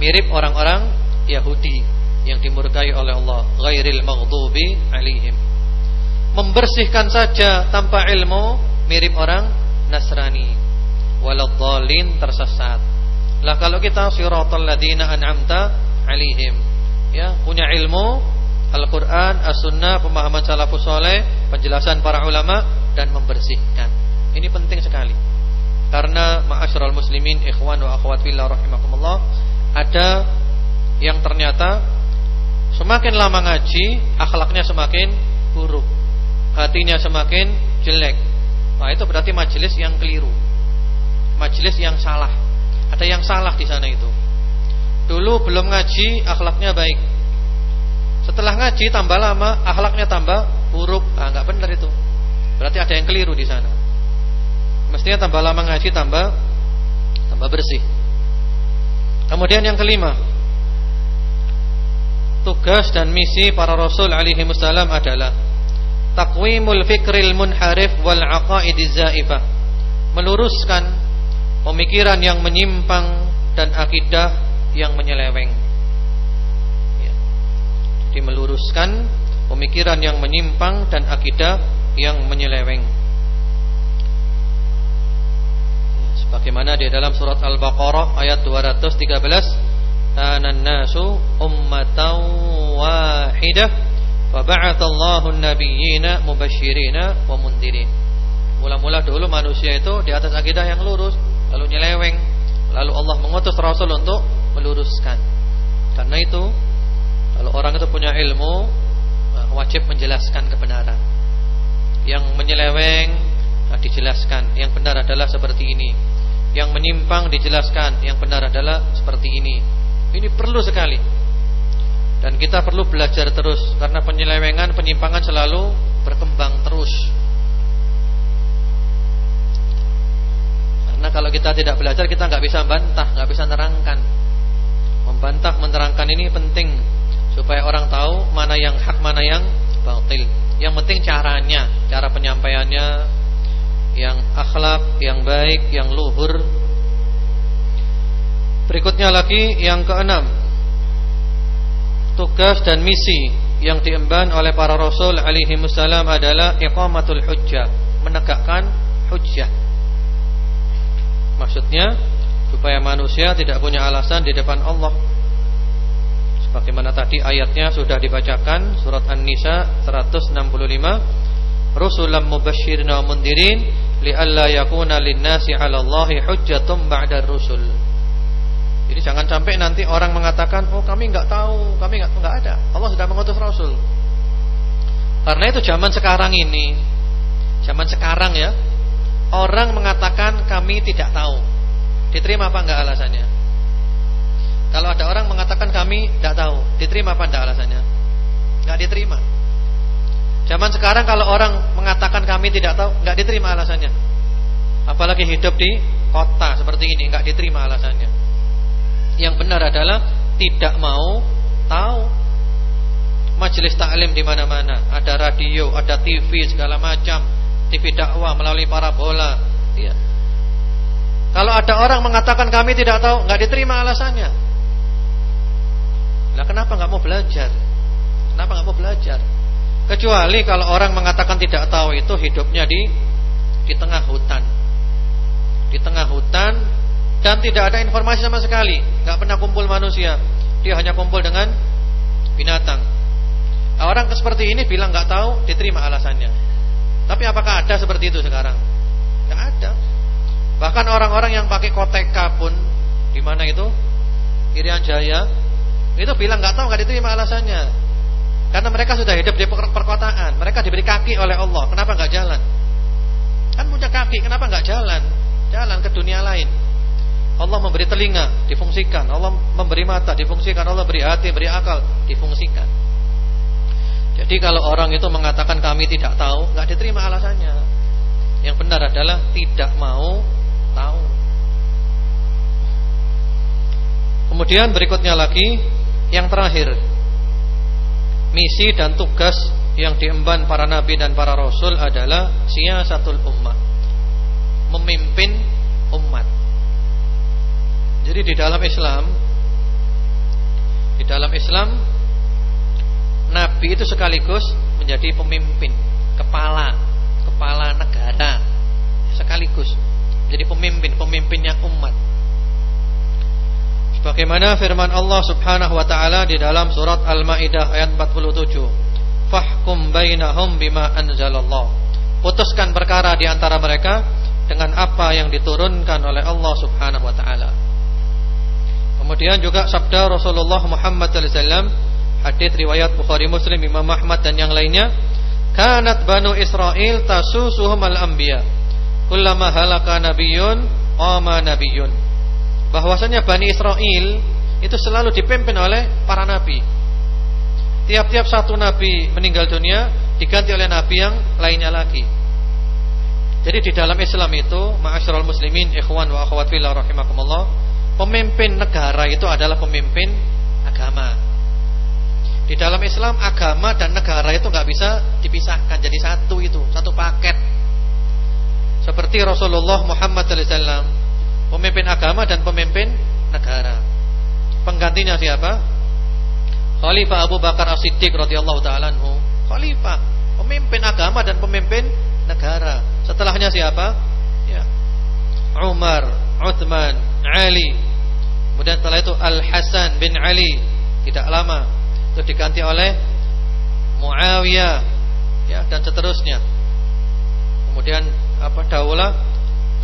Mirip orang-orang Yahudi yang dimurkai oleh Allah, ghairil maghdubi alaihim. Membersihkan saja tanpa ilmu mirip orang Nasrani waladhdallin tersesat. Lah kalau kita siratal ladina an'amta alaihim ya, punya ilmu Al-Qur'an, As-Sunnah, pemahaman salafus saleh, penjelasan para ulama dan membersihkan. Ini penting sekali. Karena ma'asyiral muslimin ikhwan wa akhwat fillah rahimakumullah, ada yang ternyata semakin lama ngaji, akhlaknya semakin buruk. Hatinya semakin jelek. Nah, itu berarti majelis yang keliru majelis yang salah. Ada yang salah di sana itu. Dulu belum ngaji, akhlaknya baik. Setelah ngaji tambah lama, akhlaknya tambah buruk. Ah, enggak benar itu. Berarti ada yang keliru di sana. Mestinya tambah lama ngaji tambah tambah bersih. Kemudian yang kelima, tugas dan misi para rasul alaihi wasallam adalah takwimul fikril munharif wal aqaidiz zaifah meluruskan pemikiran yang menyimpang dan akidah yang menyeleweng. Ya. Jadi meluruskan pemikiran yang menyimpang dan akidah yang menyeleweng. Ya, sebagaimana di dalam surat Al-Baqarah ayat 213, "Kanan nasu ummatan wahidah wa ba'athallahu an-nabiyyina mubashshirina wa mundirin." Mula-mula dulu manusia itu di atas akidah yang lurus lalu nyeleweng, lalu Allah mengutus Rasul untuk meluruskan. Karena itu, kalau orang itu punya ilmu, wajib menjelaskan kebenaran. Yang menyeleweng nah, dijelaskan, yang benar adalah seperti ini. Yang menyimpang dijelaskan, yang benar adalah seperti ini. Ini perlu sekali. Dan kita perlu belajar terus karena penyelewengan, penyimpangan selalu berkembang terus. Karena kalau kita tidak belajar kita nggak bisa bantah, nggak bisa nerangkan. Membantah, menerangkan ini penting supaya orang tahu mana yang hak, mana yang batil. Yang penting caranya, cara penyampaiannya yang akhlak, yang baik, yang luhur. Berikutnya lagi yang keenam. Tugas dan misi yang diemban oleh para rasul alaihi wasallam adalah iqamatul hujjah, menegakkan hujjah. Maksudnya supaya manusia tidak punya alasan di depan Allah Bagaimana tadi ayatnya sudah dibacakan surat An-Nisa 165 Rusulam mubasysyirin wa mundirin lialla yakuna lin-nasi 'ala Allahi hujjatum ba'da rusul. Jadi jangan sampai nanti orang mengatakan, "Oh, kami enggak tahu, kami enggak enggak ada. Allah sudah mengutus rasul." Karena itu zaman sekarang ini, zaman sekarang ya, orang mengatakan kami tidak tahu. Diterima apa enggak alasannya? Kalau ada orang mengatakan kami tidak tahu, diterima apa tidak alasannya? Tidak diterima. Zaman sekarang kalau orang mengatakan kami tidak tahu, nggak diterima alasannya. Apalagi hidup di kota seperti ini, nggak diterima alasannya. Yang benar adalah tidak mau tahu. Majelis taklim di mana-mana, ada radio, ada TV segala macam, TV dakwah melalui parabola. Iya. Kalau ada orang mengatakan kami tidak tahu, nggak diterima alasannya. Nah kenapa nggak mau belajar? Kenapa nggak mau belajar? Kecuali kalau orang mengatakan tidak tahu itu hidupnya di di tengah hutan, di tengah hutan dan tidak ada informasi sama sekali, nggak pernah kumpul manusia, dia hanya kumpul dengan binatang. Nah, orang seperti ini bilang nggak tahu, diterima alasannya. Tapi apakah ada seperti itu sekarang? Nggak ada. Bahkan orang-orang yang pakai koteka pun di mana itu? Irian Jaya itu bilang nggak tahu nggak diterima alasannya. Karena mereka sudah hidup di perkotaan, mereka diberi kaki oleh Allah. Kenapa nggak jalan? Kan punya kaki, kenapa nggak jalan? Jalan ke dunia lain. Allah memberi telinga, difungsikan. Allah memberi mata, difungsikan. Allah beri hati, beri akal, difungsikan. Jadi kalau orang itu mengatakan kami tidak tahu, nggak diterima alasannya. Yang benar adalah tidak mau tahu. Kemudian berikutnya lagi yang terakhir Misi dan tugas yang diemban para nabi dan para rasul adalah siasatul ummah Memimpin umat Jadi di dalam Islam Di dalam Islam Nabi itu sekaligus menjadi pemimpin Kepala Kepala negara Sekaligus Jadi pemimpin Pemimpinnya umat Bagaimana firman Allah Subhanahu wa taala di dalam surat Al-Maidah ayat 47. Fahkum bainahum bima anzalallah. Putuskan perkara di antara mereka dengan apa yang diturunkan oleh Allah Subhanahu wa taala. Kemudian juga sabda Rasulullah Muhammad sallallahu alaihi wasallam hadis riwayat Bukhari Muslim Imam Ahmad dan yang lainnya, kanat banu Israel tasusuhum al-anbiya. Kullama halaka nabiyyun qama nabiyyun bahwasanya Bani Israel itu selalu dipimpin oleh para nabi. Tiap-tiap satu nabi meninggal dunia diganti oleh nabi yang lainnya lagi. Jadi di dalam Islam itu, ma'asyiral muslimin, ikhwan wa akhwat fillah rahimakumullah, pemimpin negara itu adalah pemimpin agama. Di dalam Islam agama dan negara itu nggak bisa dipisahkan jadi satu itu, satu paket. Seperti Rasulullah Muhammad wasallam Pemimpin agama dan pemimpin negara. Penggantinya siapa? Khalifah Abu Bakar As-Siddiq radhiyallahu taala anhu. Khalifah, pemimpin agama dan pemimpin negara. Setelahnya siapa? Ya. Umar, Uthman, Ali. Kemudian setelah itu Al Hasan bin Ali. Tidak lama itu diganti oleh Muawiyah ya dan seterusnya. Kemudian apa daulah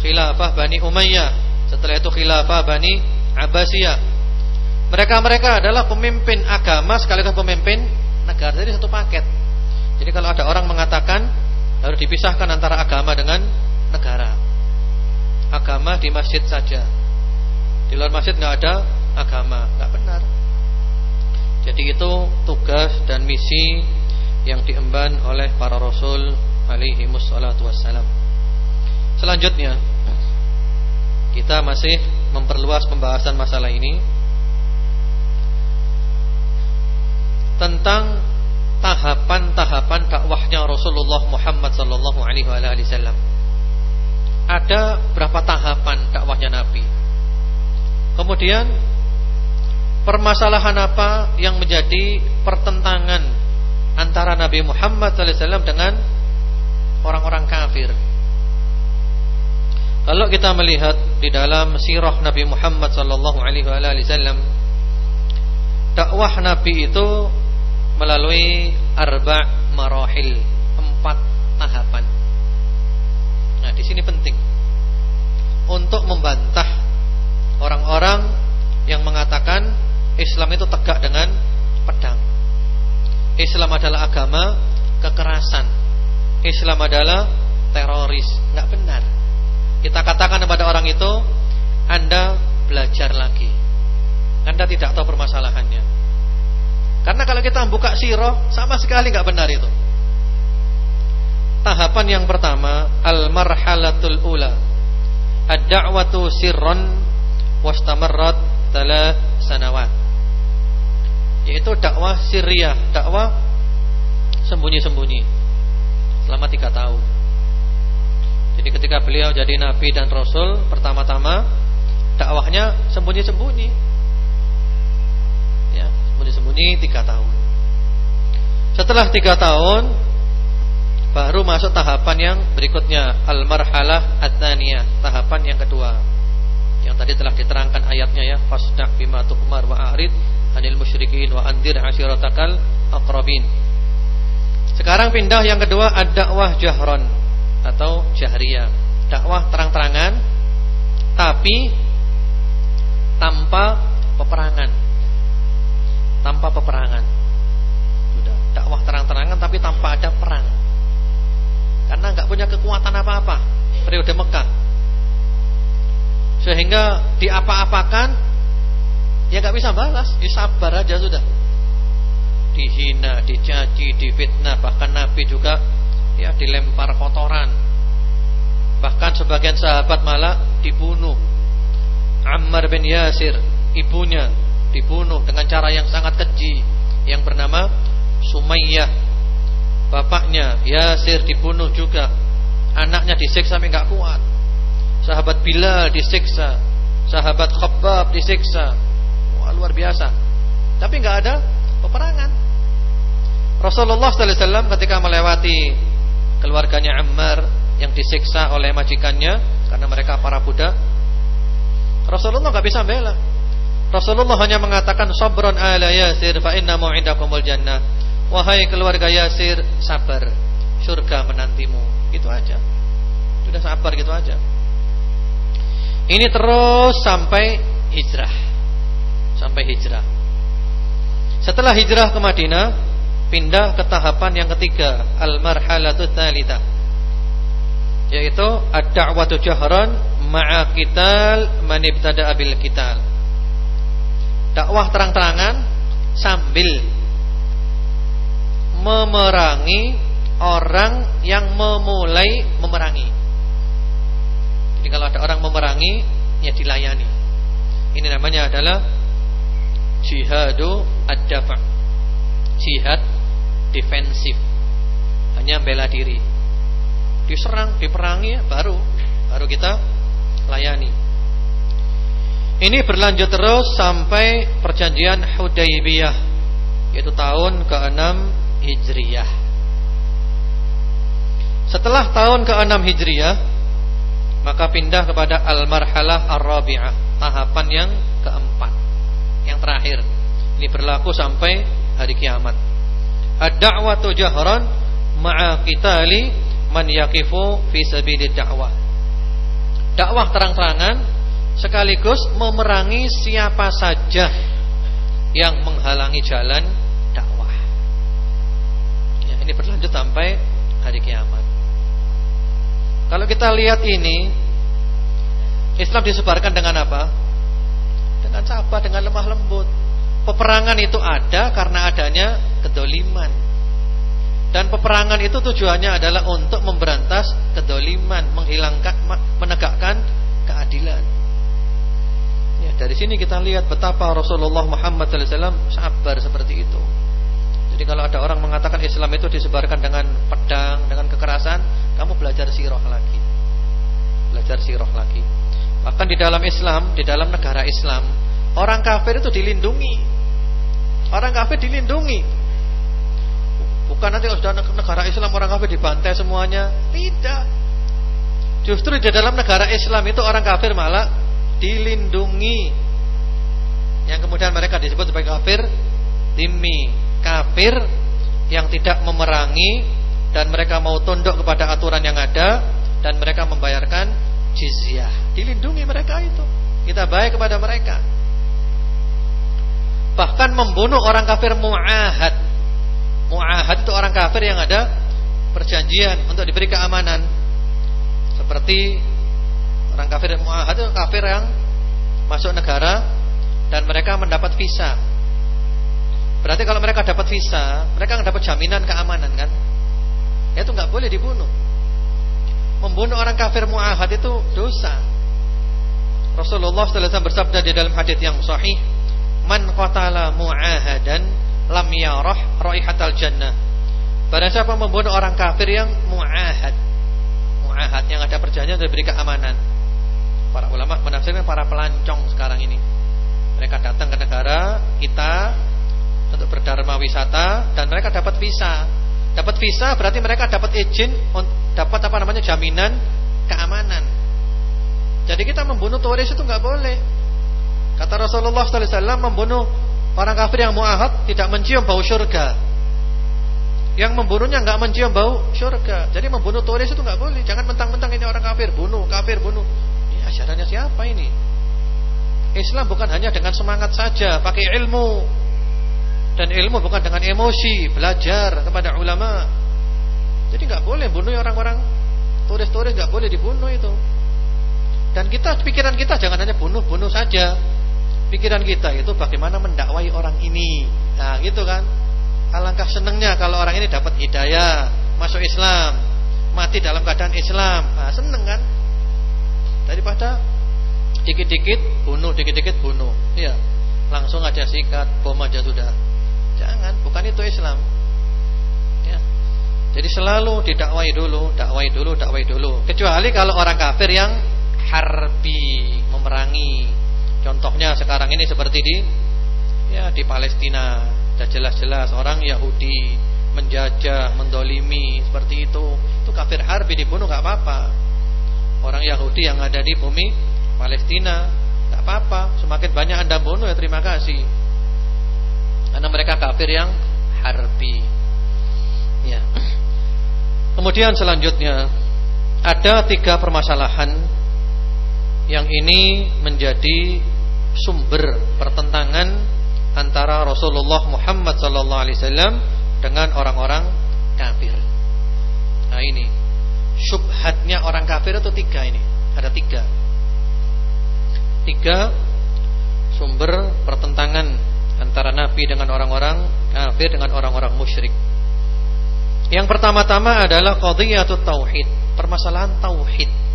khilafah Bani Umayyah setelah itu khilafah Bani Abbasiyah. Mereka-mereka adalah pemimpin agama sekaligus pemimpin negara. Jadi satu paket. Jadi kalau ada orang mengatakan harus dipisahkan antara agama dengan negara. Agama di masjid saja. Di luar masjid nggak ada agama, nggak benar. Jadi itu tugas dan misi yang diemban oleh para rasul alaihi wassalatu wassalam. Selanjutnya kita masih memperluas pembahasan masalah ini tentang tahapan-tahapan dakwahnya Rasulullah Muhammad sallallahu alaihi wasallam. Ada berapa tahapan dakwahnya Nabi? Kemudian permasalahan apa yang menjadi pertentangan antara Nabi Muhammad SAW dengan orang-orang kafir? Kalau kita melihat di dalam sirah Nabi Muhammad sallallahu alaihi wasallam dakwah Nabi itu melalui arba marahil, empat tahapan. Nah, di sini penting untuk membantah orang-orang yang mengatakan Islam itu tegak dengan pedang. Islam adalah agama kekerasan. Islam adalah teroris. Enggak benar. Kita katakan kepada orang itu, Anda belajar lagi. Anda tidak tahu permasalahannya. Karena kalau kita buka siroh sama sekali nggak benar itu. Tahapan yang pertama al-marhalatul ula. Ad-da'watu sirran wastamarrat tala sanawat. Yaitu dakwah sirriyah, dakwah sembunyi-sembunyi selama tiga tahun. Jadi ketika beliau jadi nabi dan rasul, pertama-tama dakwahnya sembunyi-sembunyi sembunyi-sembunyi tiga tahun. Setelah tiga tahun baru masuk tahapan yang berikutnya al-marhalah ats-tsaniyah, tahapan yang kedua. Yang tadi telah diterangkan ayatnya ya, fasda' bima tu'mar wa a'rid anil musyrikin wa andir ashiratakal aqrabin. Sekarang pindah yang kedua ad-dakwah jahron atau jahriyah, dakwah terang-terangan tapi tanpa peperangan tanpa peperangan. Sudah dakwah terang-terangan tapi tanpa ada perang. Karena nggak punya kekuatan apa-apa periode Mekah. Sehingga diapa-apakan ya nggak bisa balas, ya aja sudah. Dihina, dicaci, difitnah, bahkan Nabi juga ya dilempar kotoran. Bahkan sebagian sahabat malah dibunuh. Ammar bin Yasir, ibunya dibunuh dengan cara yang sangat keji yang bernama Sumayyah. Bapaknya Yasir dibunuh juga. Anaknya disiksa sampai enggak kuat. Sahabat Bilal disiksa, sahabat Khabbab disiksa. Wah, luar biasa. Tapi enggak ada peperangan. Rasulullah wasallam ketika melewati keluarganya Ammar yang disiksa oleh majikannya karena mereka para budak Rasulullah nggak bisa bela Rasulullah hanya mengatakan sabron ala Yasir fa inna mau'idakumul jannah. Wahai keluarga Yasir, sabar. Surga menantimu. Itu aja. Sudah sabar gitu aja. Ini terus sampai hijrah. Sampai hijrah. Setelah hijrah ke Madinah, pindah ke tahapan yang ketiga, al-marhalatu tsalitsah. Yaitu ad-da'watu jahran ma'a qital man ibtada'a bil qital dakwah terang-terangan sambil memerangi orang yang memulai memerangi. Jadi kalau ada orang memerangi, ya dilayani. Ini namanya adalah jihadu ad-dafa. Jihad defensif. Hanya bela diri. Diserang, diperangi baru baru kita layani. Ini berlanjut terus sampai perjanjian Hudaybiyah yaitu tahun ke-6 Hijriyah. Setelah tahun ke-6 Hijriyah maka pindah kepada al-marhalah ar-rabi'ah, tahapan yang keempat, yang terakhir. Ini berlaku sampai hari kiamat. Ad-da'watu jahran ma'a qitali man yaqifu fi sabilid da'wah. Dakwah terang-terangan sekaligus memerangi siapa saja yang menghalangi jalan dakwah. Ya, Ini berlanjut sampai hari kiamat. Kalau kita lihat ini, Islam disebarkan dengan apa? Sabar, dengan lemah lembut. Peperangan itu ada karena adanya kedoliman. Dan peperangan itu tujuannya adalah untuk memberantas kedoliman, menghilangkan, menegakkan keadilan. Ya, dari sini kita lihat betapa Rasulullah Muhammad SAW sabar seperti itu. Jadi kalau ada orang mengatakan Islam itu disebarkan dengan pedang, dengan kekerasan, kamu belajar sirah lagi. Belajar sirah lagi. Bahkan di dalam Islam, di dalam negara Islam, orang kafir itu dilindungi. Orang kafir dilindungi. Bukan nanti kalau sudah negara Islam orang kafir dibantai semuanya. Tidak. Justru di dalam negara Islam itu orang kafir malah dilindungi. Yang kemudian mereka disebut sebagai kafir dimi, kafir yang tidak memerangi dan mereka mau tunduk kepada aturan yang ada dan mereka membayarkan jizyah. Dilindungi mereka itu. Kita baik kepada mereka. Bahkan membunuh orang kafir muahad Mu'ahad itu orang kafir yang ada perjanjian untuk diberi keamanan. Seperti orang kafir mu'ahad itu kafir yang masuk negara dan mereka mendapat visa. Berarti kalau mereka dapat visa, mereka dapat jaminan keamanan kan? Itu nggak boleh dibunuh. Membunuh orang kafir mu'ahad itu dosa. Rasulullah SAW bersabda di dalam hadis yang sahih, "Man qatala mu'ahadan lam yarah raihatal jannah. Barang siapa membunuh orang kafir yang muahad. Muahad yang ada perjanjian untuk diberi keamanan. Para ulama menafsirkan para pelancong sekarang ini. Mereka datang ke negara kita untuk berdharma wisata dan mereka dapat visa. Dapat visa berarti mereka dapat izin dapat apa namanya jaminan keamanan. Jadi kita membunuh turis itu nggak boleh. Kata Rasulullah wasallam membunuh Orang kafir yang muahad tidak mencium bau surga. Yang membunuhnya nggak mencium bau surga. Jadi membunuh turis itu nggak boleh. Jangan mentang-mentang ini orang kafir, bunuh, kafir, bunuh. Ini ajarannya siapa ini? Islam bukan hanya dengan semangat saja, pakai ilmu. Dan ilmu bukan dengan emosi, belajar kepada ulama. Jadi nggak boleh bunuh orang-orang turis-turis nggak boleh dibunuh itu. Dan kita pikiran kita jangan hanya bunuh-bunuh saja pikiran kita itu bagaimana mendakwai orang ini. Nah, gitu kan? Alangkah senangnya kalau orang ini dapat hidayah, masuk Islam, mati dalam keadaan Islam. Nah, seneng kan? Daripada dikit-dikit bunuh, dikit-dikit bunuh. Iya. Langsung aja sikat, bom aja sudah. Jangan, bukan itu Islam. Ya. Jadi selalu didakwai dulu, dakwai dulu, dakwai dulu. Kecuali kalau orang kafir yang harbi, memerangi, Contohnya sekarang ini seperti di ya di Palestina, jelas-jelas orang Yahudi menjajah, mendolimi seperti itu. Itu kafir harbi dibunuh nggak apa-apa. Orang Yahudi yang ada di bumi Palestina nggak apa-apa. Semakin banyak anda bunuh ya terima kasih. Karena mereka kafir yang harbi. Ya. Kemudian selanjutnya ada tiga permasalahan yang ini menjadi sumber pertentangan antara Rasulullah Muhammad sallallahu alaihi wasallam dengan orang-orang kafir. Nah ini syubhatnya orang kafir itu tiga ini, ada tiga. Tiga sumber pertentangan antara Nabi dengan orang-orang kafir dengan orang-orang musyrik. Yang pertama-tama adalah qadhiyatut tauhid, permasalahan tauhid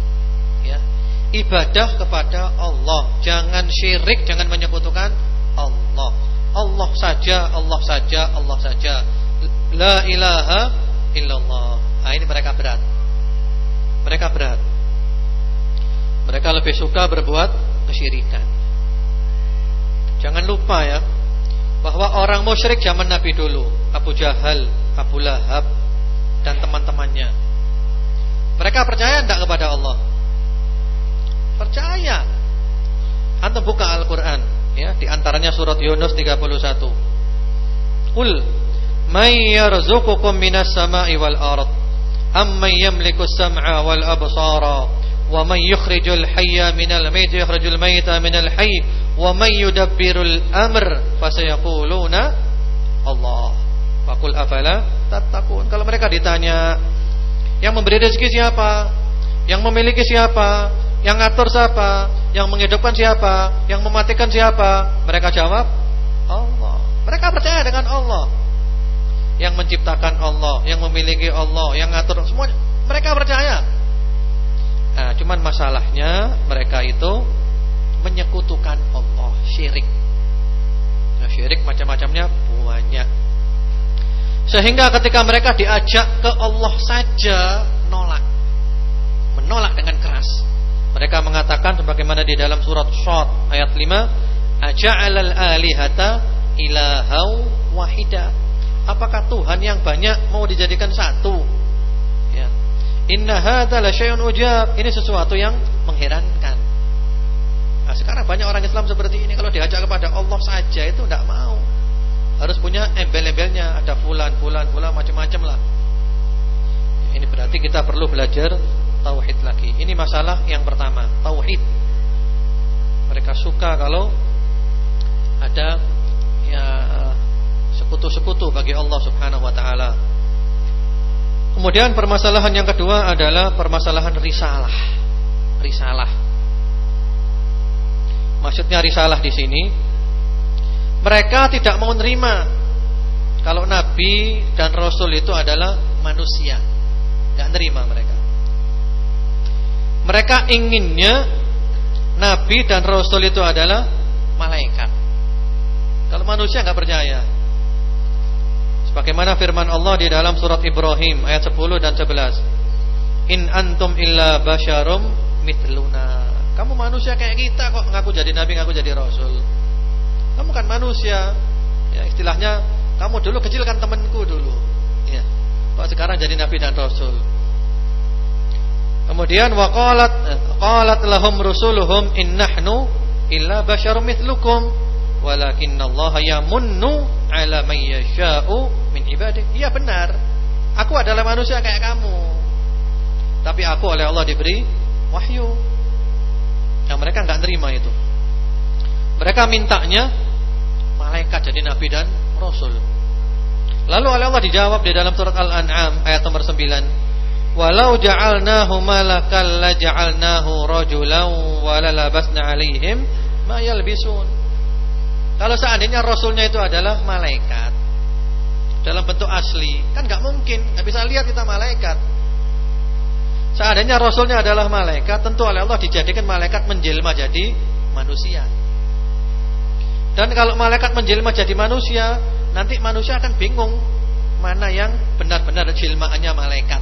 ibadah kepada Allah. Jangan syirik, jangan menyekutukan Allah. Allah saja, Allah saja, Allah saja. La ilaha illallah. Nah, ini mereka berat. Mereka berat. Mereka lebih suka berbuat kesyirikan. Jangan lupa ya bahwa orang musyrik zaman Nabi dulu, Abu Jahal, Abu Lahab dan teman-temannya. Mereka percaya tidak kepada Allah? Percaya. Antum buka Al-Qur'an ya, di antaranya surat Yunus 31. Qul may yarzuqukum minas sama'i wal ard amman yamliku as-sam'a wal absara wa man yukhrijul hayya minal mayyit yukhrijul mayyita minal hayy wa man yudabbirul amr fasayaquluna Allah. Faqul afala tattaqun. Kalau mereka ditanya, yang memberi rezeki siapa? Yang memiliki siapa? Yang ngatur siapa? Yang menghidupkan siapa? Yang mematikan siapa? Mereka jawab, Allah. Mereka percaya dengan Allah. Yang menciptakan Allah, yang memiliki Allah, yang ngatur semuanya. Mereka percaya. Nah, cuman masalahnya mereka itu menyekutukan Allah, syirik. Nah, syirik macam-macamnya banyak. Sehingga ketika mereka diajak ke Allah saja nolak. Menolak dengan keras. Mereka mengatakan sebagaimana di dalam surat Shad ayat 5, aja'alal alihata ilahau wahida. Apakah Tuhan yang banyak mau dijadikan satu? Ya. Inna hadza la syai'un ujab. Ini sesuatu yang mengherankan. Nah, sekarang banyak orang Islam seperti ini kalau diajak kepada Allah saja itu tidak mau. Harus punya embel-embelnya, ada fulan, fulan, fulan macam-macam lah. Ini berarti kita perlu belajar tauhid lagi. Ini masalah yang pertama, tauhid. Mereka suka kalau ada ya sekutu-sekutu bagi Allah Subhanahu wa taala. Kemudian permasalahan yang kedua adalah permasalahan risalah. Risalah. Maksudnya risalah di sini mereka tidak mau menerima kalau nabi dan rasul itu adalah manusia. Enggak nerima mereka. Mereka inginnya nabi dan rasul itu adalah malaikat. Kalau manusia enggak percaya. Sebagaimana firman Allah di dalam surat Ibrahim ayat 10 dan 11. In antum illa basyarum mithluna. Kamu manusia kayak kita kok ngaku jadi nabi, ngaku jadi rasul. Kamu kan manusia. Ya, istilahnya kamu dulu kecil kan temanku dulu. Ya. Kok sekarang jadi nabi dan rasul. Kemudian waqalat qalat lahum rusuluhum innahnu illa basyarum mithlukum walakinnallaha yamunnu ala man yasha'u min ibadah. Iya benar. Aku adalah manusia kayak kamu. Tapi aku oleh Allah diberi wahyu. Yang mereka nggak nerima itu. Mereka mintanya malaikat jadi nabi dan rasul. Lalu oleh Allah dijawab di dalam surat Al-An'am ayat nomor 9. Walau ja'alnahu malakal la ja'alnahu rajulan wa lalabasna 'alaihim ma yalbisun. Kalau seandainya rasulnya itu adalah malaikat, dalam bentuk asli kan nggak mungkin nggak bisa lihat kita malaikat. Seandainya rasulnya adalah malaikat tentu oleh Allah dijadikan malaikat menjelma jadi manusia. Dan kalau malaikat menjelma jadi manusia nanti manusia akan bingung mana yang benar-benar jelmaannya malaikat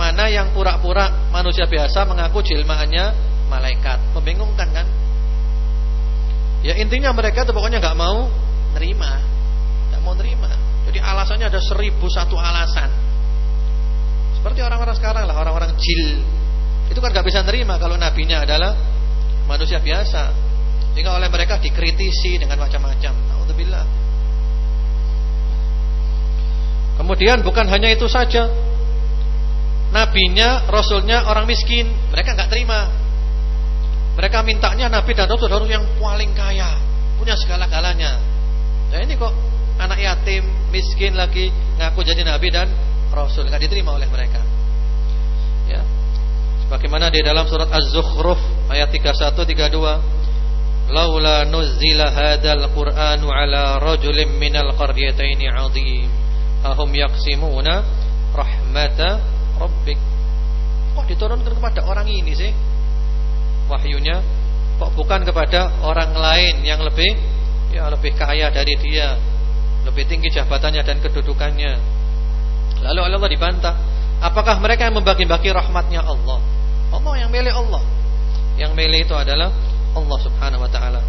mana yang pura-pura manusia biasa mengaku jelmaannya malaikat membingungkan kan ya intinya mereka tuh pokoknya nggak mau nerima nggak mau nerima jadi alasannya ada seribu satu alasan. Seperti orang-orang sekarang lah, orang-orang jil. Itu kan gak bisa nerima kalau nabinya adalah manusia biasa. Sehingga oleh mereka dikritisi dengan macam-macam. Alhamdulillah. Kemudian bukan hanya itu saja. Nabinya, rasulnya orang miskin. Mereka nggak terima. Mereka mintanya nabi dan rasul harus yang paling kaya, punya segala-galanya. Nah ini kok anak yatim, miskin lagi ngaku jadi nabi dan rasul, enggak diterima oleh mereka. Ya. Sebagaimana di dalam surat Az-Zukhruf ayat 31 32, "Laula nuzila hadzal Qur'anu ala rajulin minal qaryataini 'adzim, ahum yaqsimuna rahmata rabbik." Kok diturunkan kepada orang ini sih? Wahyunya kok bukan kepada orang lain yang lebih ya lebih kaya dari dia lebih tinggi jabatannya dan kedudukannya. Lalu Allah dibantah, apakah mereka yang membagi-bagi rahmatnya Allah? Allah yang milih Allah. Yang milih itu adalah Allah Subhanahu wa taala.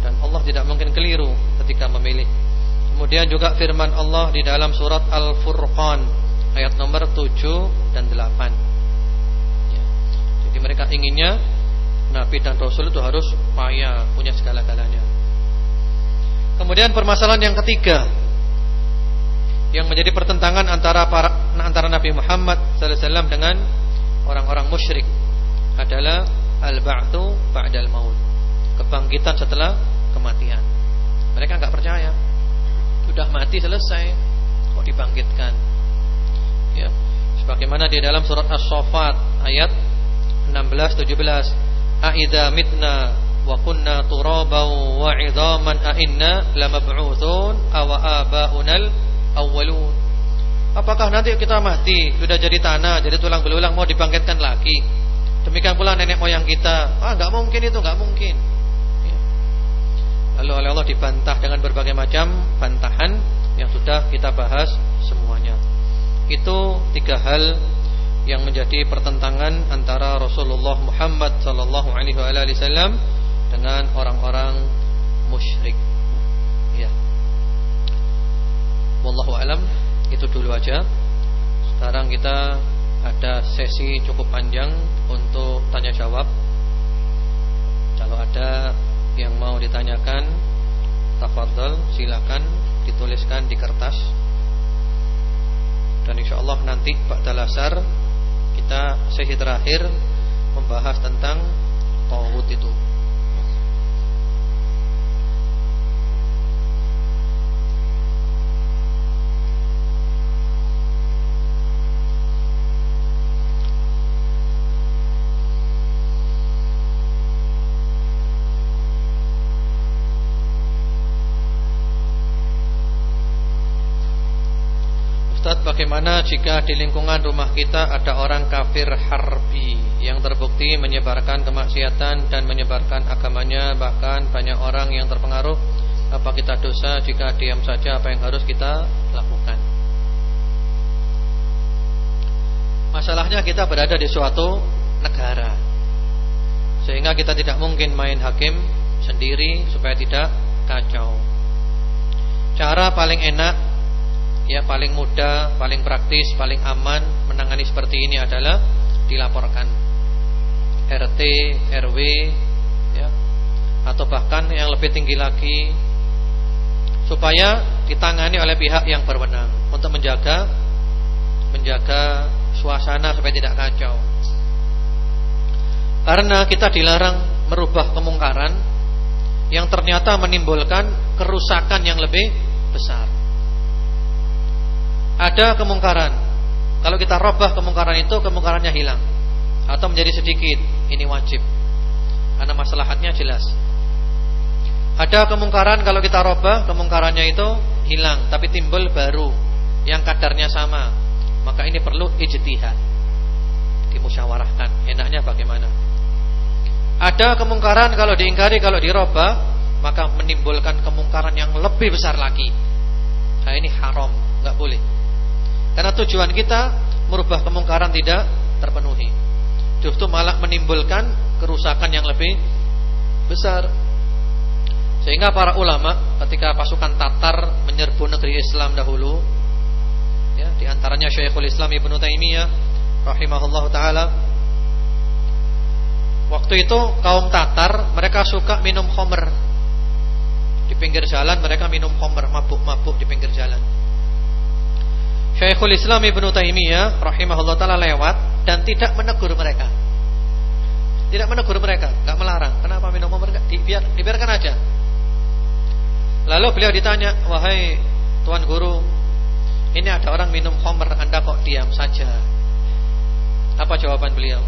Dan Allah tidak mungkin keliru ketika memilih. Kemudian juga firman Allah di dalam surat Al-Furqan ayat nomor 7 dan 8. Ya. Jadi mereka inginnya Nabi dan Rasul itu harus kaya, punya segala-galanya. Kemudian permasalahan yang ketiga yang menjadi pertentangan antara para, antara Nabi Muhammad SAW dengan orang-orang musyrik adalah al-ba'tsu ba'dal maut. Kebangkitan setelah kematian. Mereka enggak percaya. Sudah mati selesai. Kok dibangkitkan. Ya. Sebagaimana di dalam surat As-Saffat ayat 16 17, "Aidza mitna wa kunna turaban wa 'idhaman a inna lamab'utsun aw aba'unal awwalun." Apakah nanti kita mati sudah jadi tanah, jadi tulang belulang mau dibangkitkan lagi? Demikian pula nenek moyang kita. Ah, enggak mungkin itu, enggak mungkin. Ya. Lalu oleh Allah dibantah dengan berbagai macam bantahan yang sudah kita bahas semuanya. Itu tiga hal yang menjadi pertentangan antara Rasulullah Muhammad sallallahu alaihi wasallam dengan orang-orang musyrik. Ya. Wallahu alam itu dulu aja. Sekarang kita ada sesi cukup panjang untuk tanya jawab. Kalau ada yang mau ditanyakan, tafadhol silakan dituliskan di kertas. Dan insya Allah nanti Pak Dalasar kita sesi terakhir membahas tentang tauhid itu. Ustaz bagaimana jika di lingkungan rumah kita ada orang kafir harbi Yang terbukti menyebarkan kemaksiatan dan menyebarkan agamanya Bahkan banyak orang yang terpengaruh. Apa kita dosa jika diam saja? Apa yang harus kita lakukan? Masalahnya kita berada di suatu negara Sehingga kita tidak mungkin main hakim sendiri supaya tidak kacau. Cara paling enak ya paling mudah, paling praktis, paling aman menangani seperti ini adalah dilaporkan. RT, RW ya. Atau bahkan yang lebih tinggi lagi supaya ditangani oleh pihak yang berwenang untuk menjaga menjaga suasana supaya tidak kacau. Karena kita dilarang merubah kemungkaran yang ternyata menimbulkan kerusakan yang lebih besar ada kemungkaran. Kalau kita robah kemungkaran itu, kemungkarannya hilang atau menjadi sedikit. Ini wajib. Karena masalahnya jelas. Ada kemungkaran kalau kita robah, kemungkarannya itu hilang, tapi timbul baru yang kadarnya sama. Maka ini perlu ijtihad. Dimusyawarahkan. Enaknya bagaimana? Ada kemungkaran kalau diingkari, kalau dirobah, maka menimbulkan kemungkaran yang lebih besar lagi. Nah ini haram, nggak boleh. Karena tujuan kita merubah kemungkaran tidak terpenuhi. Justru malah menimbulkan kerusakan yang lebih besar. Sehingga para ulama ketika pasukan Tatar menyerbu negeri Islam dahulu, ya, di antaranya Syekhul Islam Ibnu Taimiyah rahimahullah taala. Waktu itu kaum Tatar mereka suka minum khamr. Di pinggir jalan mereka minum khamr, mabuk-mabuk di pinggir jalan. Syekhul Islam Ibnu Taimiyah rahimahullah taala lewat dan tidak menegur mereka. Tidak menegur mereka, enggak melarang. Kenapa minum khamr enggak? Dibiar, dibiarkan aja. Lalu beliau ditanya, "Wahai tuan guru, ini ada orang minum khamr, Anda kok diam saja?" Apa jawaban beliau?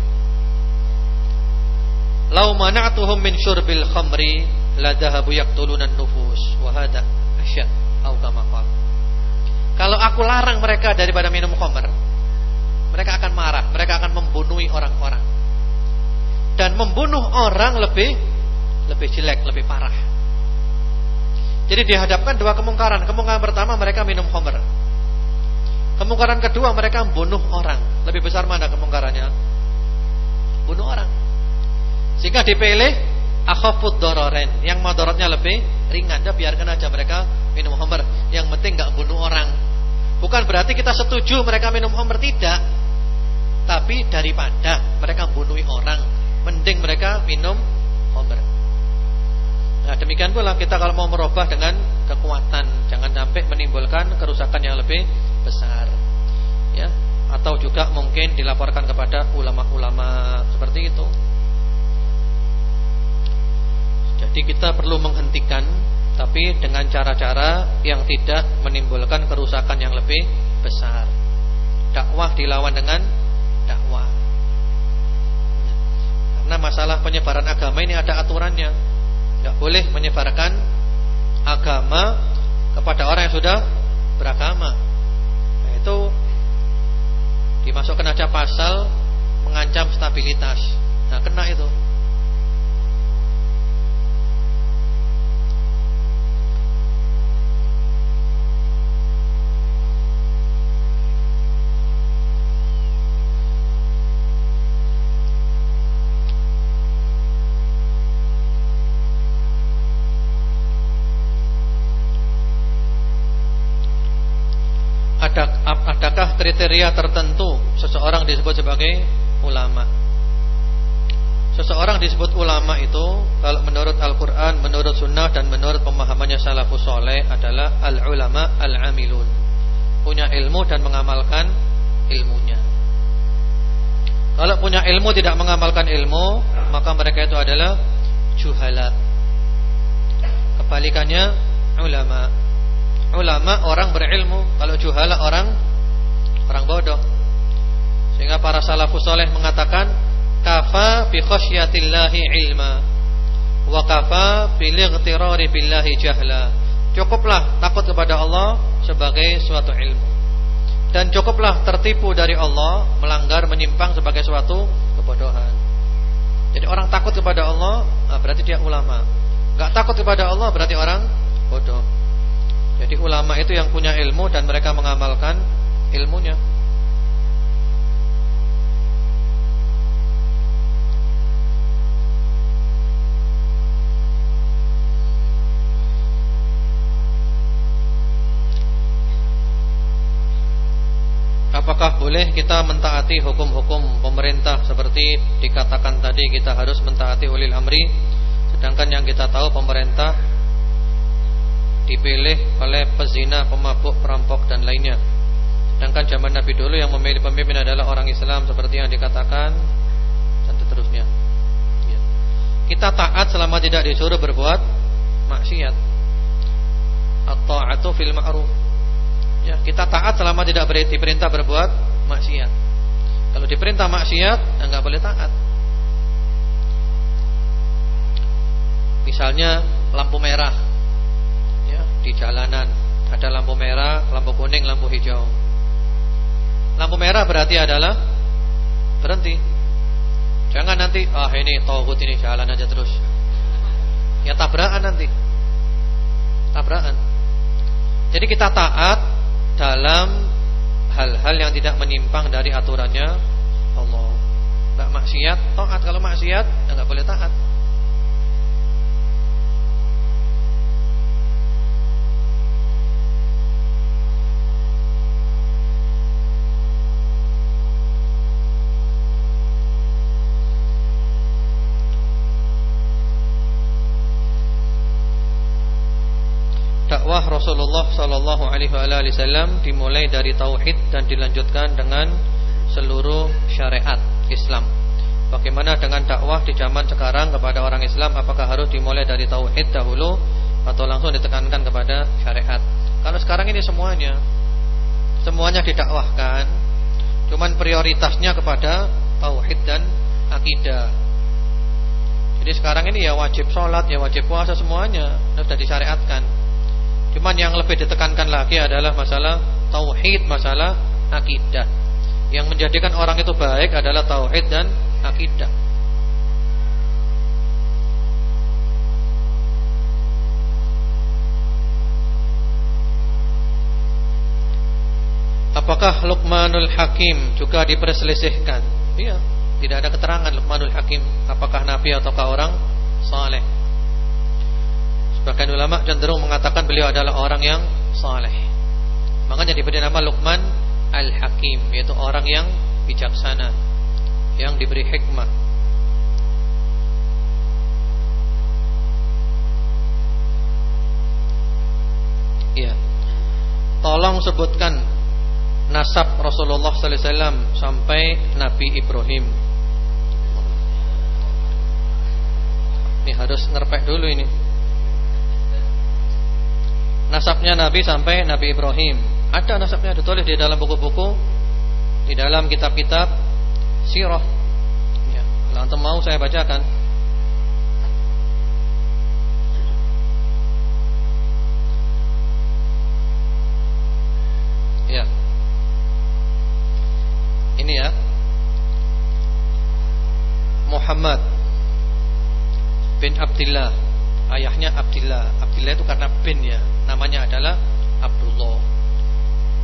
"Lau mana'tuhum min syurbil khamri la dhahabu yaqtuluna nufus wa hada asyad." Atau kama kalau aku larang mereka daripada minum khamr, mereka akan marah, mereka akan membunuh orang-orang. Dan membunuh orang lebih lebih jelek, lebih parah. Jadi dihadapkan dua kemungkaran. Kemungkaran pertama mereka minum khamr. Kemungkaran kedua mereka membunuh orang. Lebih besar mana kemungkarannya? Bunuh orang. Sehingga dipilih akhafud dororen yang madorotnya lebih ringan. Ya biarkan aja mereka minum khamr. Yang penting nggak bunuh orang. Bukan berarti kita setuju mereka minum khamr tidak. Tapi daripada mereka bunuh orang, mending mereka minum khamr. Nah, demikian pula kita kalau mau merubah dengan kekuatan, jangan sampai menimbulkan kerusakan yang lebih besar. Ya, atau juga mungkin dilaporkan kepada ulama-ulama seperti itu. Jadi kita perlu menghentikan tapi dengan cara-cara yang tidak menimbulkan kerusakan yang lebih besar. Dakwah dilawan dengan dakwah. Karena masalah penyebaran agama ini ada aturannya. Tidak boleh menyebarkan agama kepada orang yang sudah beragama. Nah, itu dimasukkan aja pasal mengancam stabilitas. Nah, kena itu. Adakah kriteria tertentu seseorang disebut sebagai ulama? Seseorang disebut ulama itu kalau menurut Al-Qur'an, menurut sunnah dan menurut pemahamannya salafus soleh adalah al-ulama al-amilun. Punya ilmu dan mengamalkan ilmunya. Kalau punya ilmu tidak mengamalkan ilmu, maka mereka itu adalah juhala. Kebalikannya ulama. Ulama orang berilmu, kalau juhala orang orang bodoh. Sehingga para salafus soleh mengatakan kafa bi khasyyatillahi ilma wa kafa bil ightirari billahi jahla. Cukuplah takut kepada Allah sebagai suatu ilmu. Dan cukuplah tertipu dari Allah melanggar menyimpang sebagai suatu kebodohan. Jadi orang takut kepada Allah ah, berarti dia ulama. Enggak takut kepada Allah berarti orang bodoh. Jadi ulama itu yang punya ilmu dan mereka mengamalkan ilmunya. Apakah boleh kita mentaati hukum-hukum pemerintah seperti dikatakan tadi kita harus mentaati ulil amri sedangkan yang kita tahu pemerintah dipilih oleh pezina, pemabuk, perampok dan lainnya. Sedangkan zaman Nabi dulu yang memilih pemimpin adalah orang Islam seperti yang dikatakan dan seterusnya. Ya. Kita taat selama tidak disuruh berbuat maksiat. At-ta'atu fil ma'ruf. Ya, kita taat selama tidak diperintah berbuat maksiat. Kalau diperintah maksiat, enggak boleh taat. Misalnya lampu merah di jalanan ada lampu merah, lampu kuning, lampu hijau. Lampu merah berarti adalah berhenti. Jangan nanti ah ini tauhid ini jalan aja terus. Ya tabrakan nanti. Tabrakan. Jadi kita taat dalam hal-hal yang tidak menyimpang dari aturannya Allah. Enggak maksiat, taat kalau maksiat enggak boleh taat. Dakwah Rasulullah sallallahu alaihi wasallam dimulai dari tauhid dan dilanjutkan dengan seluruh syariat Islam. Bagaimana dengan dakwah di zaman sekarang kepada orang Islam apakah harus dimulai dari tauhid dahulu atau langsung ditekankan kepada syariat? Kalau sekarang ini semuanya semuanya didakwahkan, cuman prioritasnya kepada tauhid dan akidah. Jadi sekarang ini ya wajib sholat, ya wajib puasa semuanya sudah disyariatkan. Cuman yang lebih ditekankan lagi adalah masalah tauhid, masalah akidah. Yang menjadikan orang itu baik adalah tauhid dan akidah. Apakah Luqmanul Hakim juga diperselisihkan? Iya, tidak ada keterangan Luqmanul Hakim apakah nabi ataukah orang saleh. Bahkan ulama cenderung mengatakan beliau adalah orang yang saleh. Makanya diberi nama Luqman Al-Hakim, yaitu orang yang bijaksana, yang diberi hikmah. Iya. Tolong sebutkan nasab Rasulullah sallallahu alaihi wasallam sampai Nabi Ibrahim. Ini harus ngerpek dulu ini. Nasabnya Nabi sampai Nabi Ibrahim. Ada nasabnya ditulis di dalam buku-buku, di dalam kitab-kitab sirah. Ya, kalau antum mau saya bacakan. Ya. Ini ya. Muhammad bin Abdullah ayahnya Abdullah Abdullah itu karena bin ya. Namanya adalah Abdullah.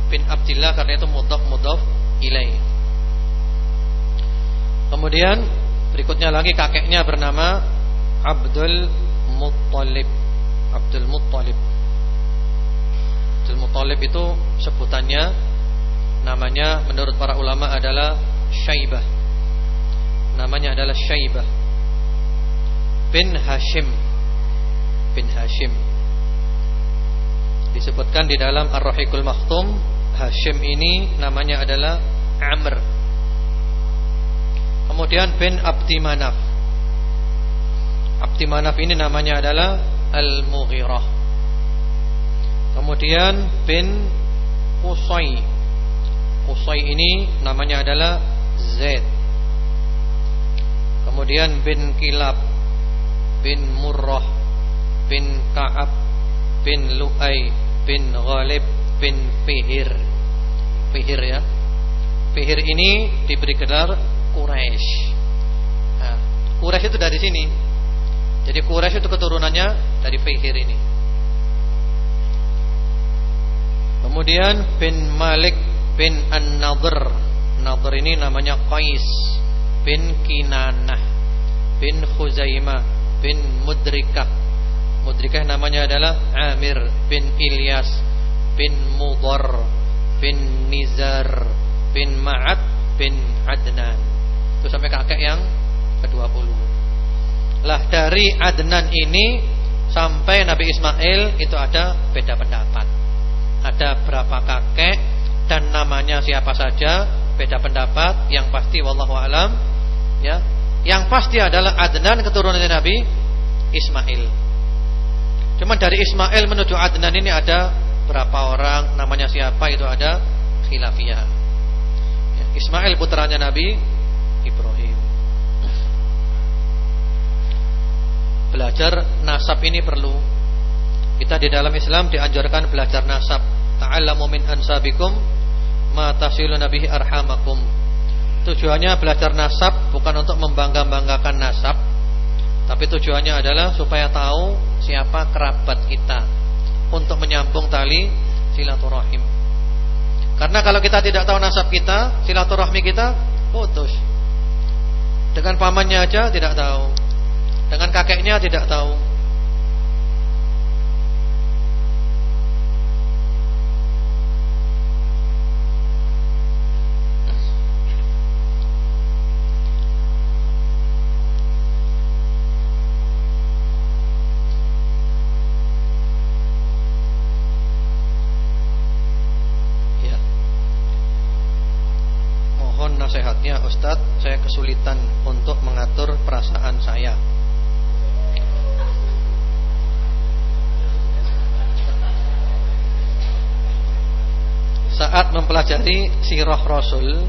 Bin Abdullah karena itu mudhaf mudhaf ilai kemudian berikutnya lagi kakeknya bernama Abdul Muttalib. Abdul Muttalib. Abdul Muttalib itu sebutannya namanya menurut para ulama adalah Syaibah. Namanya adalah Syaibah. Bin Hashim bin Hashim. Disebutkan di dalam Ar-Rahiqul Maktum Hashim ini namanya adalah Amr. Kemudian bin Abdi Manaf. Abdi Manaf ini namanya adalah Al-Mughirah. Kemudian bin Qusay. Qusay ini namanya adalah Zaid. Kemudian bin Kilab bin Murrah bin Ka'ab bin Lu'ay bin Ghalib bin Fihir. Fihir ya. Fihir ini diberi gelar Quraisy nah, Quraisy itu dari sini. Jadi Quraisy itu keturunannya dari Fihir ini. Kemudian bin Malik bin An-Nadhr. Nadhr ini namanya Qais bin Kinanah bin Khuzaimah bin Mudrikah Mudrikah namanya adalah Amir bin Ilyas bin Mudar bin Nizar bin Ma'ad bin Adnan. Itu sampai kakek yang ke-20 Lah dari Adnan ini Sampai Nabi Ismail itu ada beda pendapat. Ada berapa kakek Dan namanya siapa saja Beda pendapat. Yang pasti Wallahu alam Ya. Yang pasti adalah Adnan keturunan Nabi Ismail. Cuma dari Ismail menuju Adnan ini ada berapa orang, namanya siapa itu ada khilafiyah. Ya, Ismail putranya Nabi Ibrahim. Belajar nasab ini perlu. Kita di dalam Islam dianjurkan belajar nasab. Ta'allamu min ansabikum ma tasilu nabihi arhamakum Tujuannya belajar nasab bukan untuk membangga-banggakan nasab Tapi tujuannya adalah supaya tahu siapa kerabat kita Untuk menyambung tali silaturahim. Karena kalau kita tidak tahu nasab kita Silaturahmi kita putus. Dengan pamannya aja tidak tahu. Dengan kakeknya tidak tahu nasihatnya Ustadz Saya kesulitan untuk mengatur perasaan saya. Saat mempelajari sirah Rasul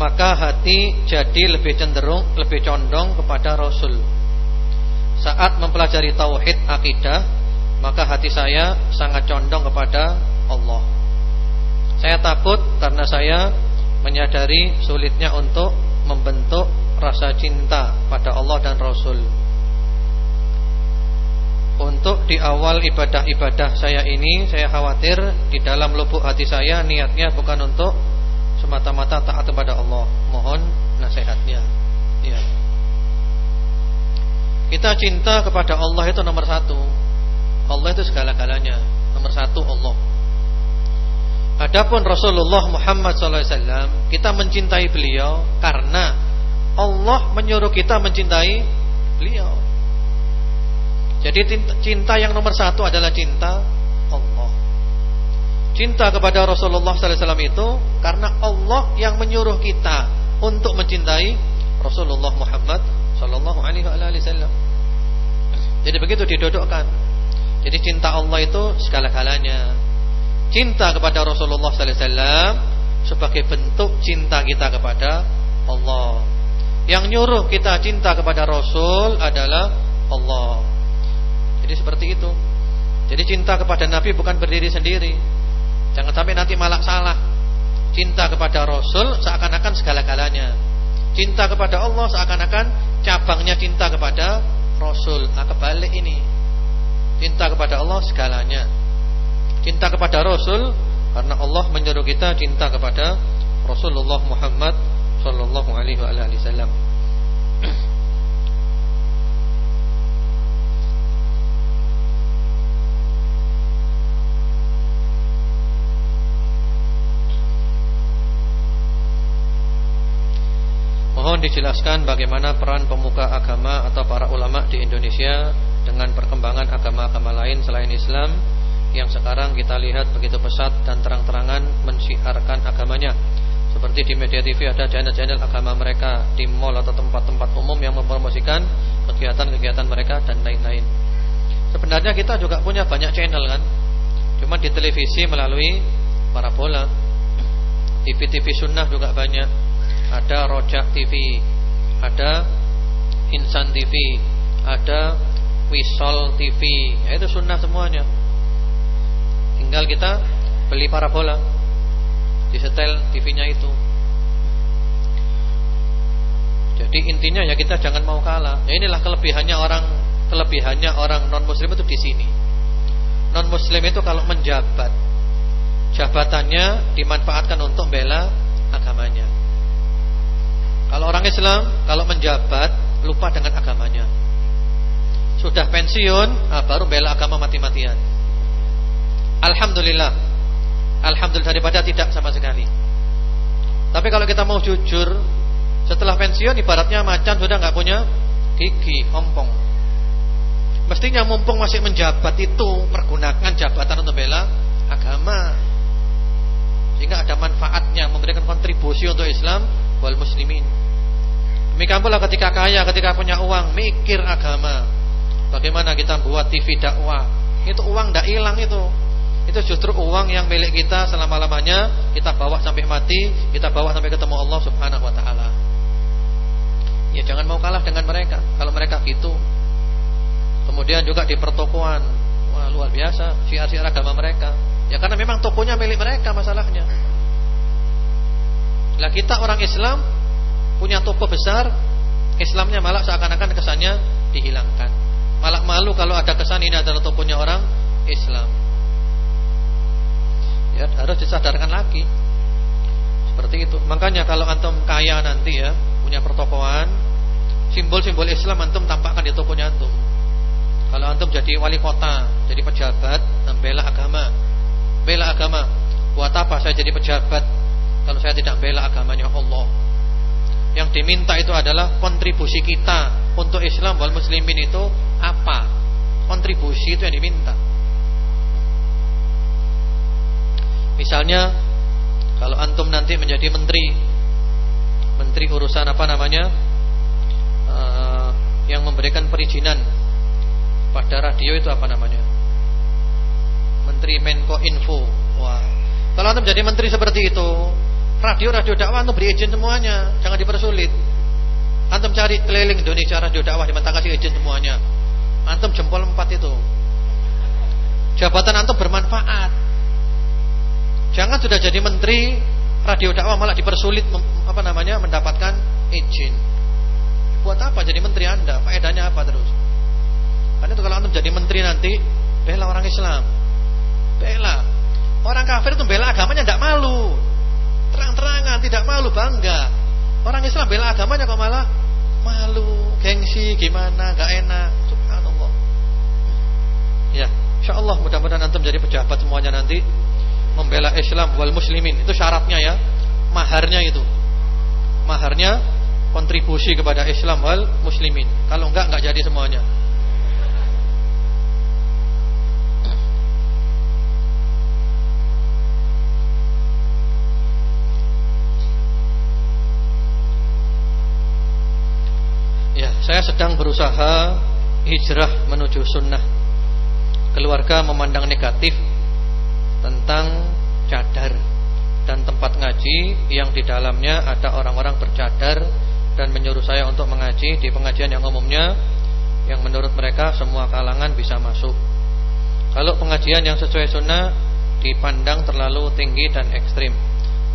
Maka hati jadi lebih cenderung Lebih condong kepada Rasul. Saat mempelajari Tauhid Akidah Maka hati saya sangat condong kepada Allah. Saya takut karena saya menyadari sulitnya untuk membentuk rasa cinta pada Allah dan Rasul. Untuk di awal ibadah-ibadah saya ini Saya khawatir di dalam lubuk hati saya Niatnya bukan untuk Semata-mata taat kepada Allah. Mohon nasihatnya. Ya. Kita cinta kepada Allah itu nomor satu. Allah itu segala-galanya. Nomor satu Allah Adapun Rasulullah Muhammad SAW Kita mencintai beliau Karena Allah menyuruh kita mencintai beliau. Jadi cinta yang nomor satu adalah cinta Allah. Cinta kepada Rasulullah SAW itu Karena Allah yang menyuruh kita Untuk mencintai Rasulullah Muhammad SAW Jadi begitu didudukkan Jadi cinta Allah itu segala-galanya. Cinta kepada Rasulullah sallallahu alaihi wasallam sebagai bentuk cinta kita kepada Allah. Yang nyuruh kita cinta kepada Rasul adalah Allah. Jadi seperti itu. Jadi cinta kepada Nabi bukan berdiri sendiri. Jangan sampai nanti malah salah. Cinta kepada Rasul seakan-akan segala-galanya. Cinta kepada Allah seakan-akan cabangnya cinta kepada Rasul. Nah, kebalik ini. Cinta kepada Allah segalanya. Cinta kepada Rasul karena Allah menyuruh kita cinta kepada Rasulullah Muhammad sallallahu alaihi wasallam. Mohon dijelaskan bagaimana peran pemuka agama atau para ulama di Indonesia dengan perkembangan agama-agama lain selain Islam yang sekarang kita lihat begitu pesat dan terang-terangan mensyiarkan agamanya. Seperti di media TV ada channel-channel agama mereka di mall atau tempat-tempat umum yang mempromosikan kegiatan-kegiatan mereka dan lain-lain. Sebenarnya kita juga punya banyak channel kan. Cuma di televisi melalui parabola. TV-TV sunnah juga banyak ada Rojak TV, ada Insan TV, ada Wisol TV, ya itu sunnah semuanya. Tinggal kita beli parabola, disetel TV-nya itu. Jadi intinya ya kita jangan mau kalah. Ya inilah kelebihannya orang kelebihannya orang non muslim itu di sini. Non muslim itu kalau menjabat jabatannya dimanfaatkan untuk bela agamanya. Kalau orang Islam kalau menjabat lupa dengan agamanya. Sudah pensiun, ah, baru bela agama mati-matian. Alhamdulillah. Alhamdulillah daripada tidak sama sekali. Tapi kalau kita mau jujur, setelah pensiun ibaratnya macan sudah nggak punya gigi, ompong. Mestinya mumpung masih menjabat itu pergunakan jabatan untuk bela agama. Sehingga ada manfaatnya memberikan kontribusi untuk Islam wal muslimin. Demikian pula ketika kaya, ketika punya uang, mikir agama. Bagaimana kita buat TV dakwah? Itu uang tidak hilang itu. Itu justru uang yang milik kita selama-lamanya kita bawa sampai mati, kita bawa sampai ketemu Allah Subhanahu wa taala. Ya jangan mau kalah dengan mereka. Kalau mereka gitu. Kemudian juga di pertokoan. Wah, luar biasa syiar-syiar agama mereka. Ya karena memang tokonya milik mereka masalahnya. Lah kita orang Islam punya toko besar, Islamnya malah seakan-akan kesannya dihilangkan. Malah malu kalau ada kesan ini adalah tokonya orang Islam. Ya, harus disadarkan lagi. Seperti itu. Makanya kalau antum kaya nanti ya, punya pertokoan, simbol-simbol Islam antum tampakkan di tokonya antum. Kalau antum jadi wali kota, jadi pejabat, bela agama. Bela agama. Buat apa saya jadi pejabat kalau saya tidak bela agamanya Allah? Yang diminta itu adalah kontribusi kita untuk Islam wal muslimin itu apa? Kontribusi itu yang diminta. Misalnya kalau antum nanti menjadi menteri menteri urusan apa namanya? Uh, yang memberikan perizinan pada radio itu apa namanya? Menteri Menko Info. Wah. Kalau antum jadi menteri seperti itu, Radio-radio dakwah antum beri izin semuanya, jangan dipersulit. Antum cari keliling Indonesia radio dakwah diminta kasih izin semuanya. Antum jempol empat itu. Jabatan antum bermanfaat. Jangan sudah jadi menteri radio dakwah malah dipersulit apa namanya mendapatkan izin. Buat apa jadi menteri Anda? Faedahnya apa terus? Karena itu kalau antum jadi menteri nanti bela orang Islam. Bela. Orang kafir itu bela agamanya tidak malu. Terang-terangan, tidak malu, bangga. Orang Islam bela agamanya kok malah malu, gengsi, gimana, gak enak. Subhanallah. Ya, insya Allah mudah-mudahan antum jadi pejabat semuanya nanti membela Islam wal muslimin. Itu syaratnya ya. Maharnya itu. Maharnya kontribusi kepada Islam wal muslimin. Kalau enggak enggak jadi semuanya. Ya, saya sedang berusaha hijrah menuju sunnah. keluarga memandang negatif tentang cadar dan tempat ngaji yang di dalamnya ada orang-orang bercadar dan menyuruh saya untuk mengaji di pengajian yang umumnya yang menurut mereka semua kalangan bisa masuk. Kalau pengajian yang sesuai sunnah dipandang terlalu tinggi dan ekstrim.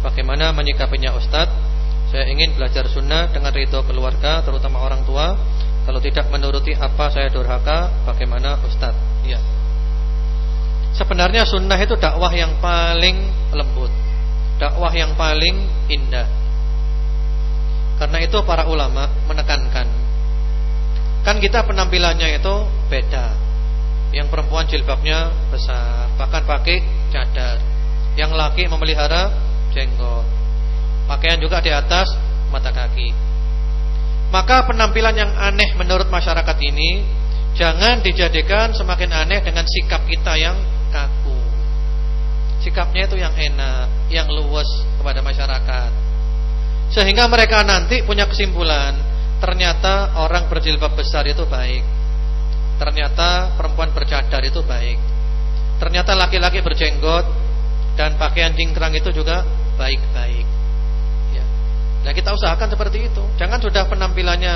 Bagaimana menyikapinya Ustadz? Saya ingin belajar sunnah dengan ridho keluarga, terutama orang tua. Kalau tidak menuruti apa saya durhaka, bagaimana Ustadz? Ya. Sebenarnya sunnah itu dakwah yang paling lembut, dakwah yang paling indah. Karena itu para ulama menekankan Kan kita penampilannya itu beda. Yang perempuan jilbabnya besar Bahkan pakai cadar. Yang laki memelihara jenggot. Pakaian juga di atas mata kaki. Maka penampilan yang aneh menurut masyarakat ini Jangan dijadikan semakin aneh dengan sikap kita yang kaku Sikapnya itu yang enak Yang luwes kepada masyarakat. Sehingga mereka nanti punya kesimpulan Ternyata orang berjilbab besar itu baik. Ternyata perempuan bercadar itu baik. Ternyata laki-laki berjenggot Dan pakaian jingkrang itu juga baik-baik. Ya. Nah kita usahakan seperti itu. Jangan sudah penampilannya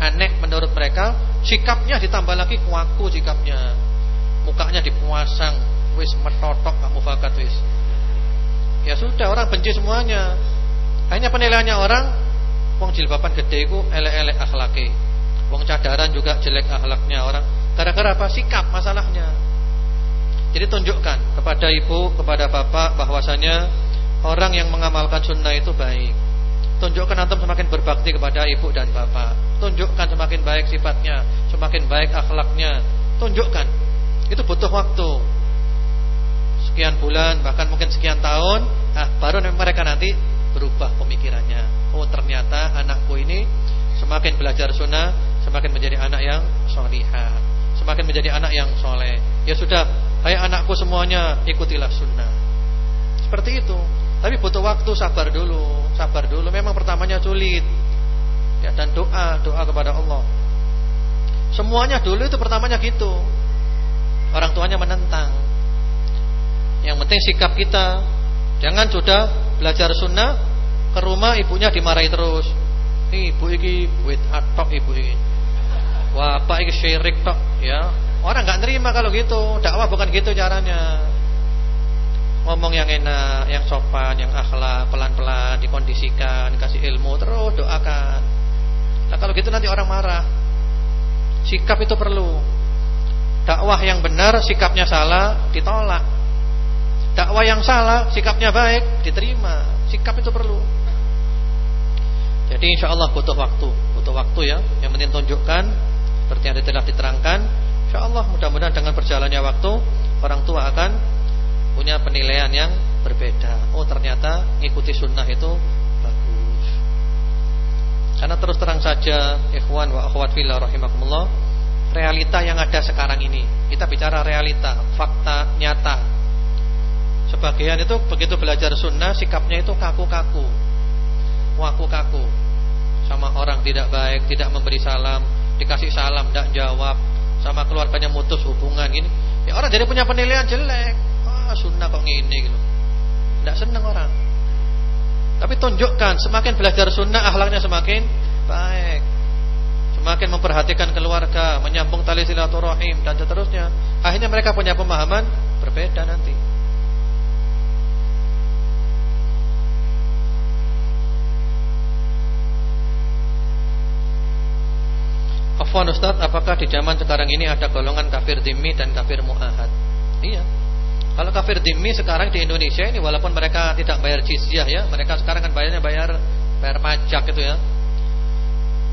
aneh menurut mereka Sikapnya ditambah lagi kuaku sikapnya. Mukanya dipuasang Wis metotok kamu fakat wis Ya sudah orang benci semuanya Hanya penilaiannya orang Wong jilbaban gede iku elek-elek akhlake. Wong cadaran juga jelek akhlaknya orang. Gara-gara apa? Sikap masalahnya. Jadi tunjukkan kepada ibu, kepada bapak bahwasanya orang yang mengamalkan sunnah itu baik. Tunjukkan antum semakin berbakti kepada ibu dan bapak. Tunjukkan semakin baik sifatnya, semakin baik akhlaknya. Tunjukkan. Itu butuh waktu. Sekian bulan, bahkan mungkin sekian tahun, nah baru mereka nanti berubah pemikirannya. Oh ternyata anakku ini semakin belajar sunnah semakin menjadi anak yang solihah semakin menjadi anak yang soleh. Ya sudah hai anakku semuanya ikutilah sunnah. Seperti itu. Tapi butuh waktu sabar dulu sabar dulu. Memang pertamanya sulit. Ya dan doa doa kepada Allah. Semuanya dulu itu pertamanya gitu. Orang tuanya menentang yang penting sikap kita jangan sudah belajar sunnah ke rumah ibunya dimarahi terus. Ibu iki buit atok ibu iki. Wah, pak syirik tok ya. Orang nggak nerima kalau gitu. Dakwah bukan gitu caranya. Ngomong yang enak, yang sopan, yang akhlak, pelan-pelan dikondisikan, kasih ilmu terus doakan. Nah, kalau gitu nanti orang marah. Sikap itu perlu. Dakwah yang benar, sikapnya salah, ditolak. Dakwah yang salah, sikapnya baik, diterima. Sikap itu perlu. Jadi insya Allah butuh waktu, butuh waktu ya. Yang penting tunjukkan seperti yang telah diterangkan. Insya Allah mudah-mudahan dengan berjalannya waktu orang tua akan punya penilaian yang berbeda. Oh ternyata ngikuti sunnah itu bagus. Karena terus terang saja, ikhwan wa akhwat fillah rahimakumullah, realita yang ada sekarang ini. Kita bicara realita, fakta nyata. Sebagian itu begitu belajar sunnah sikapnya itu kaku-kaku. Waku-kaku sama orang tidak baik, tidak memberi salam, dikasih salam tidak jawab, sama keluarganya mutus hubungan ini, ya orang jadi punya penilaian jelek. Ah, sunnah kok gini gitu. Tidak senang orang. Tapi tunjukkan semakin belajar sunnah akhlaknya semakin baik. Semakin memperhatikan keluarga, menyambung tali silaturahim dan seterusnya. Akhirnya mereka punya pemahaman berbeda nanti. Afwan Ustaz, apakah di zaman sekarang ini ada golongan kafir dimi dan kafir muahad? Iya. Kalau kafir dimi sekarang di Indonesia ini walaupun mereka tidak bayar jizyah ya, mereka sekarang kan bayarnya bayar bayar pajak itu ya.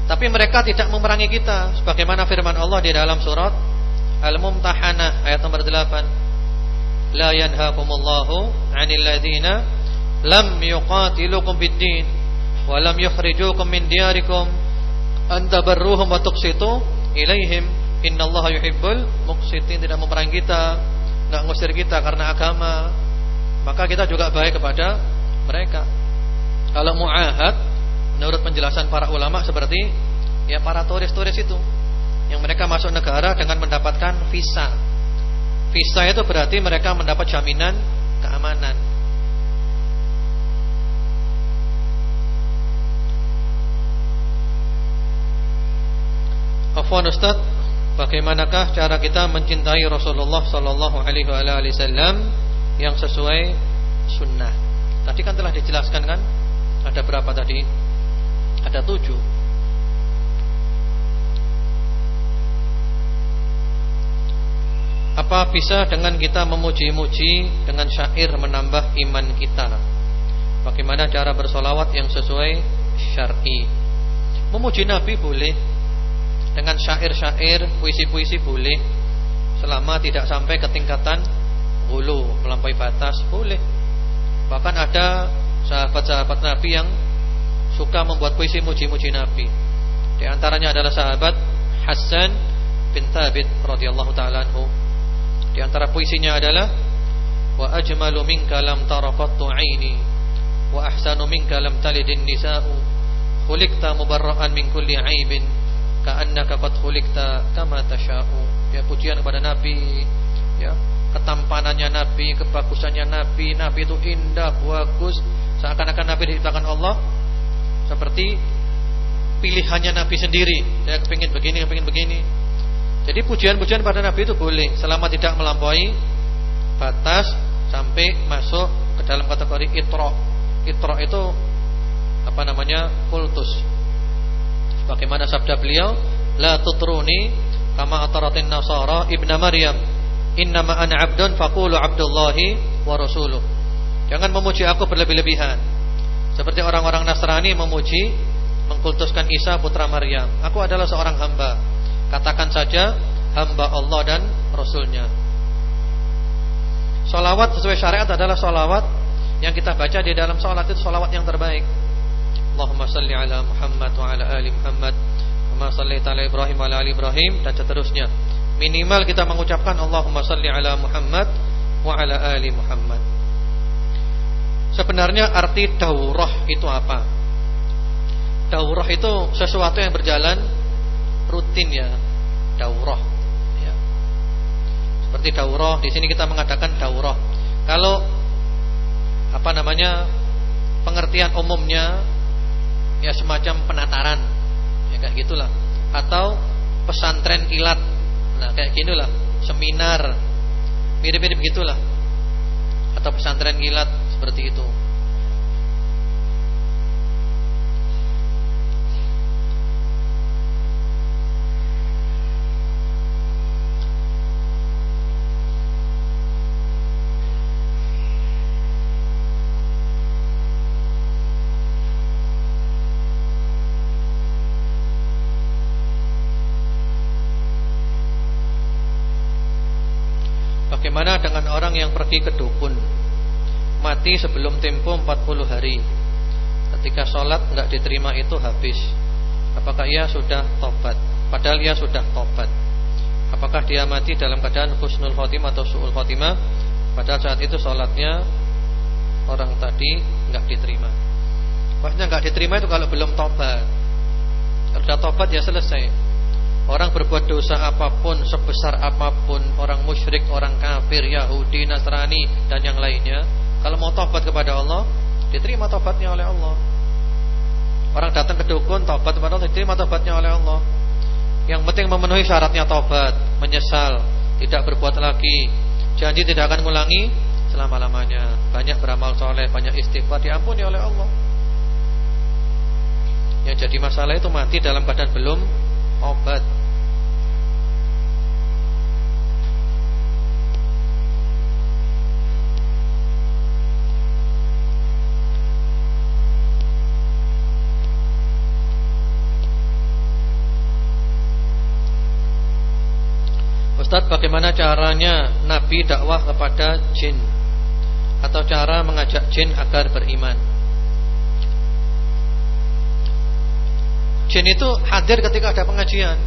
Tapi mereka tidak memerangi kita sebagaimana firman Allah di dalam surat Al-Mumtahanah ayat nomor 8. La yanhaakumullahu 'anil ladzina lam yuqatilukum bid-din wa lam yukhrijukum min diyarikum anta barruhum wa tuqsitu ilaihim innallaha yuhibbul muqsitin tidak memerangi kita enggak ngusir kita karena agama. Maka kita juga baik kepada mereka. Kalau muahad menurut penjelasan para ulama seperti ya para turis-turis itu yang mereka masuk negara dengan mendapatkan visa. Visa itu berarti mereka mendapat jaminan keamanan. Afwan Ustaz, bagaimanakah cara kita mencintai Rasulullah sallallahu alaihi wasallam yang sesuai sunnah? Tadi kan telah dijelaskan kan? Ada berapa tadi? Ada tujuh. Apa bisa dengan kita memuji-muji dengan syair menambah iman kita? Bagaimana cara bersolawat yang sesuai syar'i? Memuji Nabi boleh dengan syair-syair, puisi-puisi boleh selama tidak sampai ke tingkatan hulu melampaui batas boleh. Bahkan ada sahabat-sahabat Nabi yang suka membuat puisi muji-muji Nabi. Di antaranya adalah sahabat Hasan bin Thabit radhiyallahu taala anhu di antara puisinya adalah wa ajmalu minka lam tara qattu aini wa ahsanu minka lam talidin nisa'u khuliqta mubarra'an min kulli aibin ka'annaka qad khuliqta kama tasha'u. Ya pujian kepada nabi ya. Ketampanannya nabi kebagusannya nabi. Nabi itu indah bagus. Seakan-akan nabi diciptakan Allah. Seperti pilihannya nabi sendiri. Saya kepingin begini kepingin begini. Jadi pujian-pujian pada Nabi itu boleh. Selama tidak melampaui batas sampai masuk ke dalam kategori itro. Itro itu apa namanya? kultus. Bagaimana sabda beliau, la tutruni kama ataratin nasara ibna Maryam. Innama ana 'abdun faqulu 'abdullahi wa rasuluh. Jangan memuji aku berlebih-lebihan. Seperti orang-orang Nasrani memuji mengkultuskan Isa putra Maryam. Aku adalah seorang hamba Katakan saja hamba Allah dan Rasulnya Salawat sesuai syariat adalah salawat Yang kita baca di dalam salat itu salawat yang terbaik Allahumma salli ala Muhammad wa ala ali Muhammad Wa salli ala Ibrahim wa ala ali Ibrahim Dan seterusnya Minimal kita mengucapkan Allahumma salli ala Muhammad Wa ala ali Muhammad Sebenarnya arti daurah itu apa? Daurah itu sesuatu yang berjalan rutin ya daurah ya. Seperti daurah di sini kita mengatakan daurah. Kalau apa namanya pengertian umumnya ya semacam penataran. Ya kayak gitulah. Atau pesantren kilat. Nah kayak gitulah seminar. Mirip-mirip gitulah. Atau pesantren kilat seperti itu Bagaimana dengan orang yang pergi ke dukun. Mati sebelum tempo 40 hari. Ketika sholat nggak diterima itu habis. Apakah ia sudah tobat? Padahal ia sudah tobat. Apakah dia mati dalam keadaan husnul khotimah atau su'ul khotimah? Padahal saat itu sholatnya Orang tadi nggak diterima. Maksudnya nggak diterima itu kalau belum tobat. Kalau sudah tobat ya selesai Orang berbuat dosa apa pun Sebesar apa pun Orang musyrik, orang kafir, Yahudi, Nasrani Dan yang lainnya Kalau mau tobat kepada Allah Diterima tobatnya oleh Allah. Orang datang ke dukun Tobat kepada Allah Diterima tobatnya oleh Allah. Yang penting memenuhi syaratnya tobat Menyesal Tidak berbuat lagi. Janji tidak akan mengulangi Selama-lamanya. Banyak beramal soleh Banyak istighfar Diampuni oleh Allah. Yang jadi masalah itu mati dalam keadaan belum Obat Ustaz bagaimana caranya Nabi dakwah kepada jin? Atau cara mengajak jin agar beriman? Jin itu hadir ketika ada pengajian.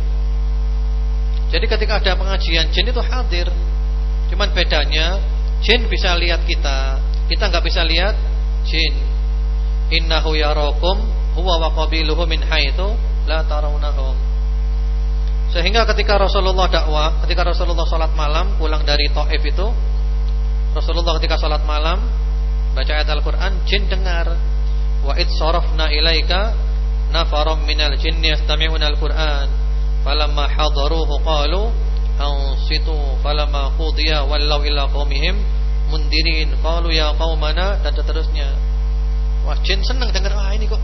Jadi ketika ada pengajian Jin itu hadir. Cuman bedanya Jin bisa lihat kita Kita nggak bisa lihat jin. Innahu yarakum Huwa wa qabiluhu min haitu La tarawnahum Sehingga ketika Rasulullah dakwah, ketika Rasulullah sholat malam pulang dari Taif itu, Rasulullah ketika sholat malam baca ayat Al-Quran, jin dengar. Wa id sarafna ilaika nafaram minal jinni yastami'una al-Quran. Falamma hadaruhu qalu ansitu falamma qudiya wallau ila qaumihim mundirin qalu ya qaumana dan seterusnya. Wah, jin senang dengar wah ini kok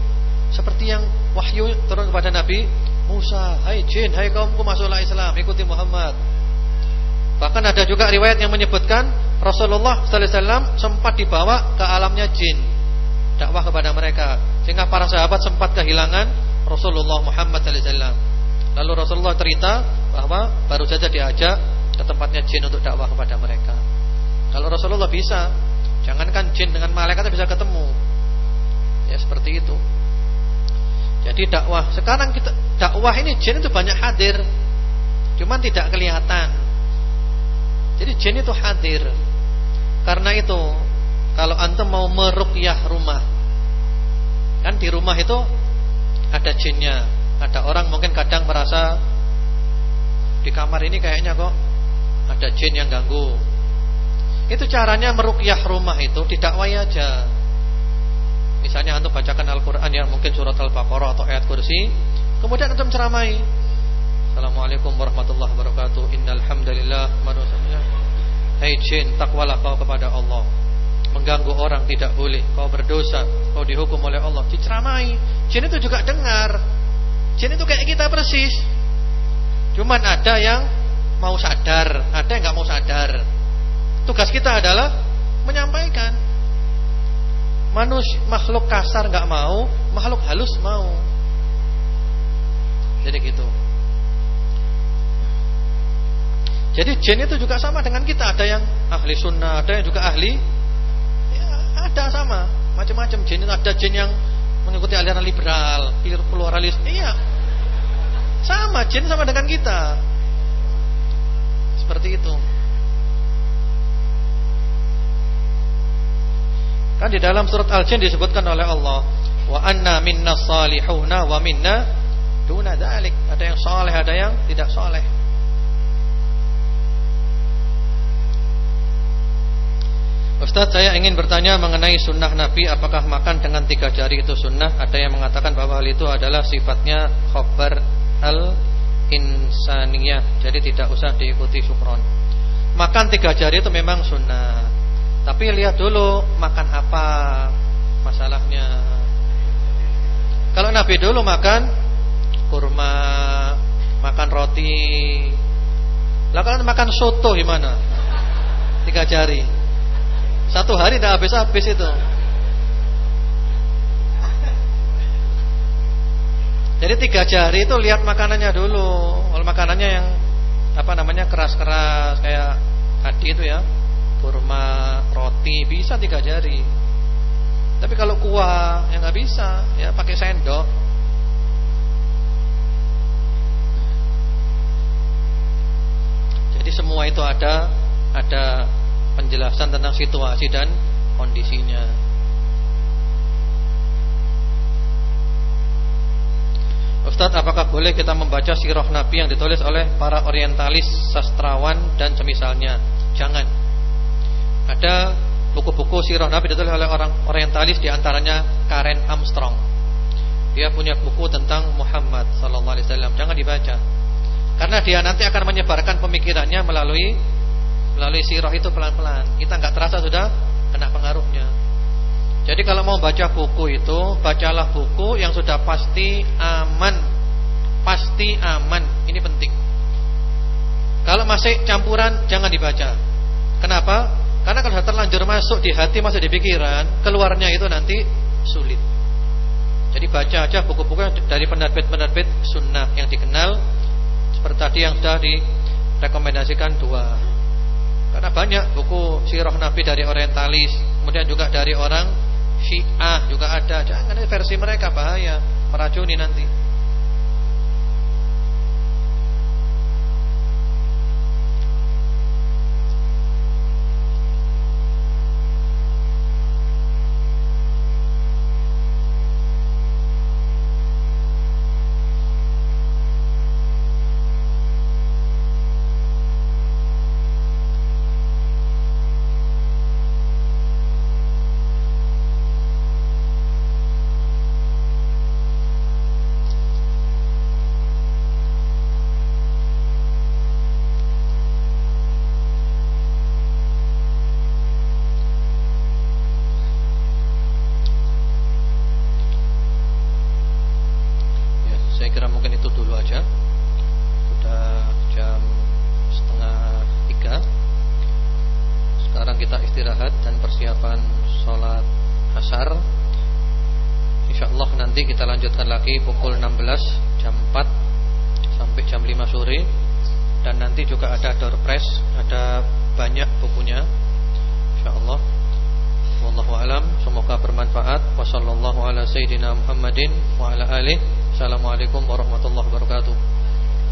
seperti yang wahyu turun kepada Nabi Musa, hai jin, hai kaumku masuklah Islam, ikuti Muhammad. Bahkan ada juga riwayat yang menyebutkan Rasulullah sallallahu alaihi wasallam sempat dibawa ke alamnya jin dakwah kepada mereka sehingga para sahabat sempat kehilangan Rasulullah Muhammad sallallahu alaihi wasallam. Lalu Rasulullah cerita bahwa baru saja diajak ke tempatnya jin untuk dakwah kepada mereka. Kalau Rasulullah bisa, jangankan jin dengan malaikat bisa ketemu. Ya seperti itu. Jadi dakwah sekarang kita dakwah ini jin itu banyak hadir, cuman tidak kelihatan. Jadi jin itu hadir. Karena itu kalau antum mau meruqyah rumah, kan di rumah itu ada jinnya. Ada orang mungkin kadang merasa di kamar ini kayaknya kok ada jin yang ganggu. Itu caranya meruqyah rumah itu didakwai aja. Misalnya antum bacakan Al-Qur'an ya, mungkin surat Al-Baqarah atau ayat kursi, kemudian antum ceramai. Assalamualaikum warahmatullahi wabarakatuh. Innal hamdalillah manusia. Hai jin, takwalah kau kepada Allah. Mengganggu orang tidak boleh. Kau berdosa, kau dihukum oleh Allah. Diceramai. Jin itu juga dengar. Jin itu kayak kita persis. Cuman ada yang mau sadar, ada yang nggak mau sadar. Tugas kita adalah menyampaikan. Manusia makhluk kasar nggak mau, makhluk halus mau. Jadi gitu. Jadi jin itu juga sama dengan kita. Ada yang ahli sunnah, ada yang juga ahli. Ya, ada sama, macam-macam jin. Ada jin yang mengikuti aliran liberal, pluralis. Iya, sama jin sama dengan kita. Seperti itu. Kan di dalam surat Al-Jin disebutkan oleh Allah, wa anna minna salihuna wa minna duna dzalik. Ada yang saleh, ada yang tidak saleh. Ustaz saya ingin bertanya mengenai sunnah Nabi Apakah makan dengan tiga jari itu sunnah Ada yang mengatakan bahwa hal itu adalah sifatnya Khobar al-insaniyah Jadi tidak usah diikuti syukron Makan tiga jari itu memang sunnah tapi lihat dulu makan apa masalahnya. Kalau Nabi dulu makan kurma, makan roti. Lah kalau makan soto gimana? Tiga jari. Satu hari tidak habis-habis itu. Jadi tiga jari itu lihat makanannya dulu. Kalau makanannya yang apa namanya keras-keras kayak tadi itu ya, kurma, roti bisa tiga jari. Tapi kalau kuah yang nggak bisa, ya pakai sendok. Jadi semua itu ada ada penjelasan tentang situasi dan kondisinya. Ustadz, apakah boleh kita membaca sirah Nabi yang ditulis oleh para orientalis, sastrawan dan semisalnya? Jangan. Ada buku-buku sirah Nabi ditulis oleh orang orientalis di antaranya Karen Armstrong. Dia punya buku tentang Muhammad sallallahu alaihi wasallam. Jangan dibaca. Karena dia nanti akan menyebarkan pemikirannya melalui melalui sirah itu pelan-pelan. Kita nggak terasa sudah kena pengaruhnya. Jadi kalau mau baca buku itu, bacalah buku yang sudah pasti aman. Pasti aman. Ini penting. Kalau masih campuran jangan dibaca. Kenapa? Karena kalau terlanjur masuk di hati, masuk di pikiran, keluarnya itu nanti sulit. Jadi baca aja buku-buku dari penerbit-penerbit sunnah yang dikenal seperti tadi yang sudah direkomendasikan dua. Karena banyak buku sirah Nabi dari orientalis, kemudian juga dari orang Syiah juga ada. Jangan versi mereka bahaya, meracuni nanti.